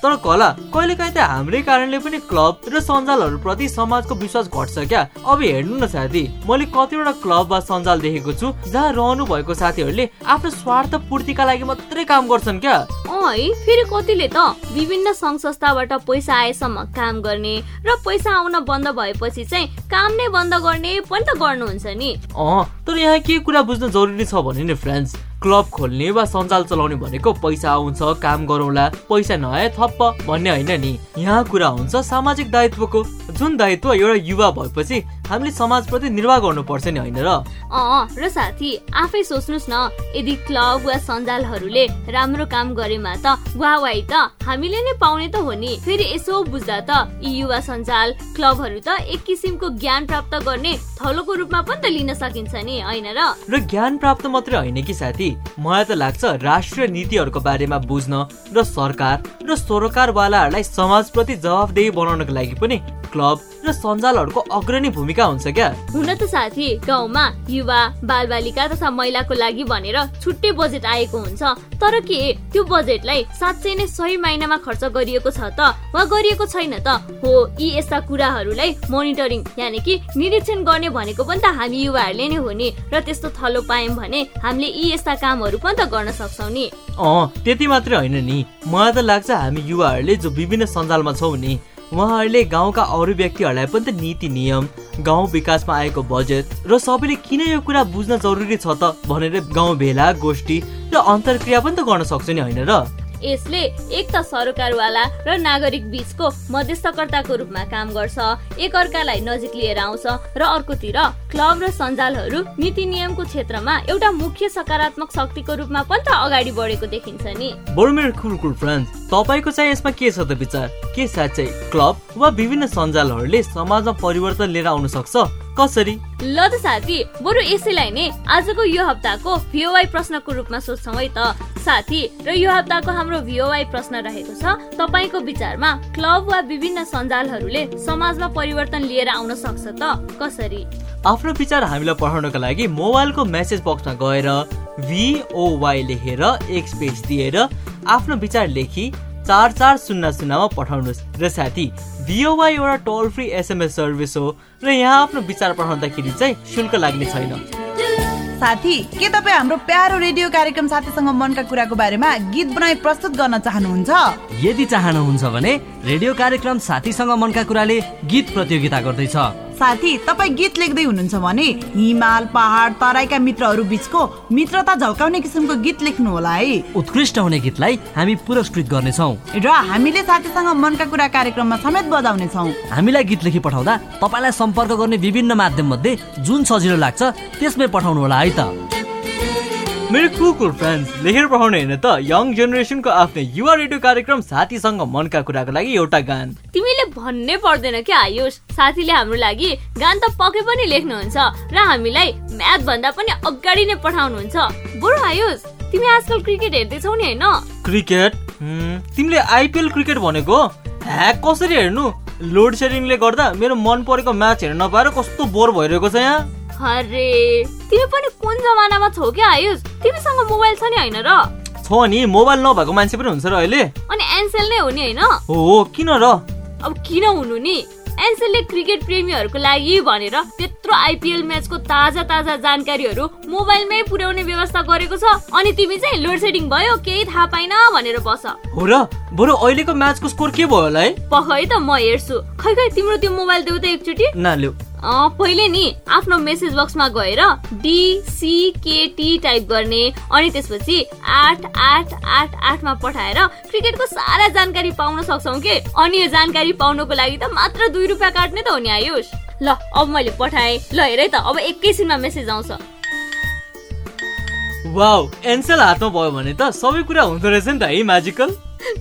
Speaker 13: तर कला कहिले काहीँ त हाम्रै कारणले पनि क्लब र सञ्जालहरू प्रति समाजको विश्वास घट्छ क्या। अब हेर्नु न साथी मैले कतिवटा क्लब वा सञ्जाल देखेको छु जहाँ रहनु भएको साथीहरूले आफ्नो स्वार्थ पूर्तिका लागि मात्रै काम गर्छन् क्या।
Speaker 14: अँ है? फेरि कतिले त विभिन्न सङ्घ संस्थाबाट पैसा आएसम्म काम गर्ने र पैसा आउन बन्द भएपछि चाहिँ काम नै बन्द गर्ने पनि त गर्नुहुन्छ नि।
Speaker 13: अँ तर यहाँ के कुरा बुझ्न जरुरी छ भने नि फ्रेन्ड्स क्लब खोल्ने वा सञ्जाल चलाउने भनेको पैसा आउँछ काम गरौँला पैसा नआए थप्प भन्ने होइन नि। यहाँ कुरा हुन्छ सामाजिक दायित्वको। जुन दायित्व एउटा युवा भएपछि हामीले समाजप्रति निर्वाह गर्नुपर्छ नि होइन र?
Speaker 14: अँ र साथी आफै सोच्नुहोस् न यदि क्लब वा सञ्जालहरूले राम्रो काम गरेमा त वाहवाही त हामीले नै पाउने त हो नि। फेरि यसो बुझ्दा त यी युवा सञ्जाल क्लबहरू त एक किसिमको ज्ञान प्राप्त गर्ने थलोको रूपमा पनि त लिन सकिन्छ नि होइन र?
Speaker 13: र ज्ञान प्राप्त मात्रै होइन कि साथी? मलाई त लाग्छ राष्ट्रिय नीतिहरूको बारेमा बुझ्न र सरकार र सरकारवालाहरूलाई समाजप्रति जवाफदेही बनाउनको लागि पनि क्लब र सञ्जालहरूको अग्रणी भूमिका हुन्छ क्या?
Speaker 14: हुन त साथी गाउँमा युवा बालबालिका तथा महिलाको लागि भनेर छुट्टै बजेट आएको हुन्छ। तर के त्यो बजेटलाई साँच्चै नै सही माइनामा खर्च गरिएको छ त? वा गरिएको छैन त? हो यी यस्ता कुराहरूलाई मोनिटरिङ यानि कि निरीक्षण गर्ने भनेको पनि त हामी युवाहरूले नै हो नि। र त्यस्तो थलो पायौँ भने हामीले यी यस्ता कामहरू पनि त गर्न सक्छौँ नि।
Speaker 13: अँ त्यति मात्रै होइन नि। मलाई त लाग्छ हामी युवाहरूले जो विभिन्न सञ्जालमा छौँ नि उहाँहरूले गाउँका अरू व्यक्तिहरूलाई पनि त नीति नियम गाउँ विकासमा आएको बजेट र सबैले किन यो कुरा बुझ्न जरुरी छ त भनेर गाउँ भेला गोष्ठी र अन्तर्क्रिया पनि त गर्न सक्छ नि होइन र?
Speaker 14: यसले एक त सरकारवाला र नागरिक बीचको मध्यस्थकर्ताको रूपमा काम गर्छ। एक अर्कालाई नजिक लिएर आउँछ र अर्कोतिर क्लब र सञ्जालहरू नीति नियमको क्षेत्रमा एउटा मुख्य सकारात्मक शक्तिको रूपमा पनि त अगाडि बढेको देखिन्छ नि।
Speaker 13: तपाईँको चाहिँ यसमा के छ त विचार? के साँच्चै? क्लब वा विभिन्न सञ्जालहरूले समाजमा परिवर्तन लिएर आउन सक्छ? कसरी?
Speaker 14: ल त साथी बरु यसैलाई नै आजको यो हप्ताको भिओवाई प्रश्नको रूपमा सोध्छौँ है त। साथी र यो हप्ताको हाम्रो भिओवाई प्रश्न रहेको छ तपाईँको विचारमा क्लब वा विभिन्न सञ्जालहरूले समाजमा परिवर्तन लिएर आउन सक्छ त कसरी?
Speaker 13: आफ्नो विचार हामीलाई पठाउनको लागि मोबाइलको मेसेज बक्समा गएर भिओवाई लेखेर एक स्पेस दिएर आफ्नो विचार लेखी चार चार शून्य शून्यमा पठाउनुहोस्। र साथी भिओवाई एउटा टोल फ्री एसएमएस सर्भिस हो र यहाँ आफ्नो विचार पठाउँदाखेरि चाहिँ शुल्क लाग्ने छैन।
Speaker 25: साथी के तपाईँ हाम्रो प्यारो रेडियो कार्यक्रम साथीसँग मनका कुराको बारेमा गीत बनाई प्रस्तुत गर्न चाहनुहुन्छ?
Speaker 26: यदि चाहनुहुन्छ भने रेडियो कार्यक्रम साथीसँग मनका कुराले गीत प्रतियोगिता गर्दैछ।
Speaker 25: साथी तपाईँ गीत लेख्दै हुनुहुन्छ भने हिमाल पहाड तराईका मित्रहरू बिचको मित्रता झल्काउने किसिमको गीत लेख्नु होला है।
Speaker 26: उत्कृष्ट हुने गीतलाई हामी पुरस्कृत गर्नेछौँ।
Speaker 25: र हामीले साथीसँग मनका कुरा कार्यक्रममा समेत बजाउने छौँ
Speaker 26: हामीलाई गीत लेखी पठाउँदा तपाईँलाई सम्पर्क गर्ने विभिन्न माध्यम मध्ये जुन सजिलो लाग्छ त्यसमै पठाउनु होला है त।
Speaker 13: मेरो कुल फ्रेन्ड्स लेखेर पठाउने होइन त यङ जेनेरेसनको आफ्नै युवा रेडियो कार्यक्रम साथीसँग मनका कुराको लागि एउटा गान।
Speaker 14: तिमीले भन्नै पर्दैन क्या आयुष। साथीले हाम्रो लागि गान त पक्कै पनि लेख्नुहुन्छ र हामीलाई म्याथ भन्दा पनि अगाडि नै पठाउनुहुन्छ। बरु आयुष तिमी आजकल क्रिकेट हेर्दैछौ नि होइन?
Speaker 13: क्रिकेट? तिमीले आइपिएल क्रिकेट भनेको? ह्याक कसरी हेर्नु? लोड सेडिङले गर्दा मेरो मन परेको म्याच हेर्न नपाएर कस्तो बोर भइरहेको छ यहाँ।
Speaker 14: अरे तिमी पनि कुन जमानामा छौ क्या आयुष? तिमीसँग मोबाइल छ नि होइन र।
Speaker 13: छ नि मोबाइल नभएको मान्छे पनि हुन्छ र अहिले।
Speaker 14: अनि एनसेल नै हो नि होइन?
Speaker 13: हो किन र?
Speaker 14: अब किन हुनु नि? एनसेलले क्रिकेट प्रेमीहरूको लागि भनेर त्यत्रो आइपिएल म्याचको ताजा ताजा जानकारीहरू मोबाइलमै पुर्याउने व्यवस्था गरेको छ। अनि तिमी चाहिँ लोड सेडिङ भयो केही थाहा पाइन भनेर बस।
Speaker 13: हो र? बरु अहिलेको म्याचको स्कोर के भयो होला है?
Speaker 14: पखै त म हेर्छु। खै खै तिम्रो त्यो मोबाइल देऊ त एकचोटि।
Speaker 13: न ल्याउ
Speaker 14: पहिले नि आफ्नो मेसेज बक्समा गएर डिसिकेटी टाइप गर्ने अनि त्यसपछि आठ आठ आठ आठमा पठाएर क्रिकेटको सारा जानकारी पाउन सक्छौ के? अनि यो जानकारी पाउनको लागि त मात्र दुई रुपियाँ काट्ने त हो नि आयुष। ल अब मैले पठाएँ। ल हेर त अब एकैछिनमा मेसेज आउँछ।
Speaker 13: वाउ एन्सेल हातमा भयो भने त सबै कुरा हुँदो रहेछ नि त है म्याजिकल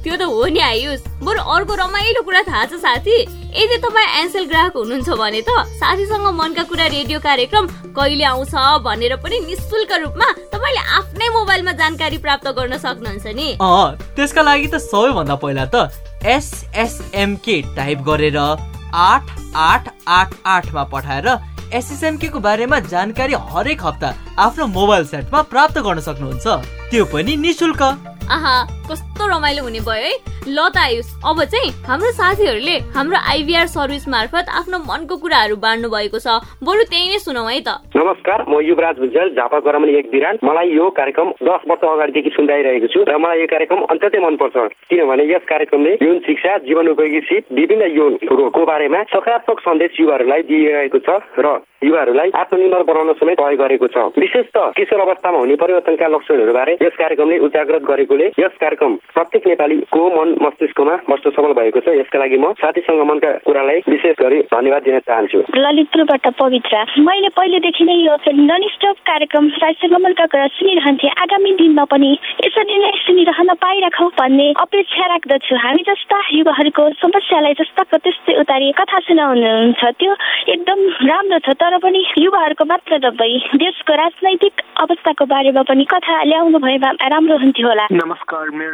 Speaker 14: त्यो त हो नि आयुष। बरु अर्को रमाइलो कुरा थाहा छ साथी। यदि तपाईँ एन्सेल ग्राहक हुनुहुन्छ भने त साथीसँग मनका कुरा रेडियो कार्यक्रम कहिले आउँछ भनेर पनि निशुल्क रूपमा तपाईँले आफ्नै मोबाइलमा जानकारी प्राप्त गर्न सक्नुहुन्छ नि।
Speaker 13: त्यसका लागि त सबैभन्दा पहिला त एसएसएमके टाइप गरेर आठ आठ आठ आठमा पठाएर एसएसएमके को बारेमा जानकारी हरेक हप्ता आफ्नो मोबाइल सेटमा प्राप्त गर्न सक्नुहुन्छ। त्यो पनि निशुल्क।
Speaker 14: आहा कस्तो रमाइलो हुने भयो है। ल त आयुष अब चाहिँ हाम्रो साथीहरूले हाम्रो आइभीआर सर्भिस मार्फत आफ्नो मनको कुराहरू बाँड्नु भएको छ। बरु त्यही नै सुनौ है त।
Speaker 27: नमस्कार म युवराज भुजेल झापा गरामनी एक बिरान। मलाई यो कार्यक्रम दस वर्ष अगाडिदेखि सुन्दै आइरहेको छु र मलाई यो कार्यक्रम अत्यन्तै मनपर्छ। किनभने यस कार्यक्रमले यौन शिक्षा जीवन उपयोगी सिप विभिन्न यौन रोगको बारेमा सकारात्मक सन्देश युवाहरूलाई दिइरहेको छ र युवाहरूलाई आत्मनिर्भर बनाउन समेत सहयोग गरेको छ। विशेष त किशोर अवस्थामा हुने परिवर्तनका लक्षणहरू बारे यस कार्यक्रमले उजागर गरेकोले यस कार्यक्रम प्रत्येक नेपालीको मन मस्तिष्कमा बस्न सफल भएको छ। यसका लागि म साथीसँग मनका कुरालाई विशेष गरी धन्यवाद दिन चाहन्छु।
Speaker 28: ललितपुरबाट पवित्र। मैले पहिलेदेखि नै यो नन स्टप कार्यक्रम स्वास्थ्य कमलका कुरा सुनिरहन्थे आगामी दिनमा पनि यसरी नै सुनिरहन पाइराखौ भन्ने अपेक्षा राख्दछु। हामी जस्ता युवाहरूको समस्यालाई जस्ताको त्यस्तै उतारी कथा सुनाउनुहुन्छ। त्यो एकदम राम्रो छ तर पनि युवाहरूको मात्र नभई देशको राजनैतिक अवस्थाको बारेमा पनि कथा ल्याउनु भएमा राम्रो हुन्थ्यो होला।
Speaker 29: नमस्कार मेरो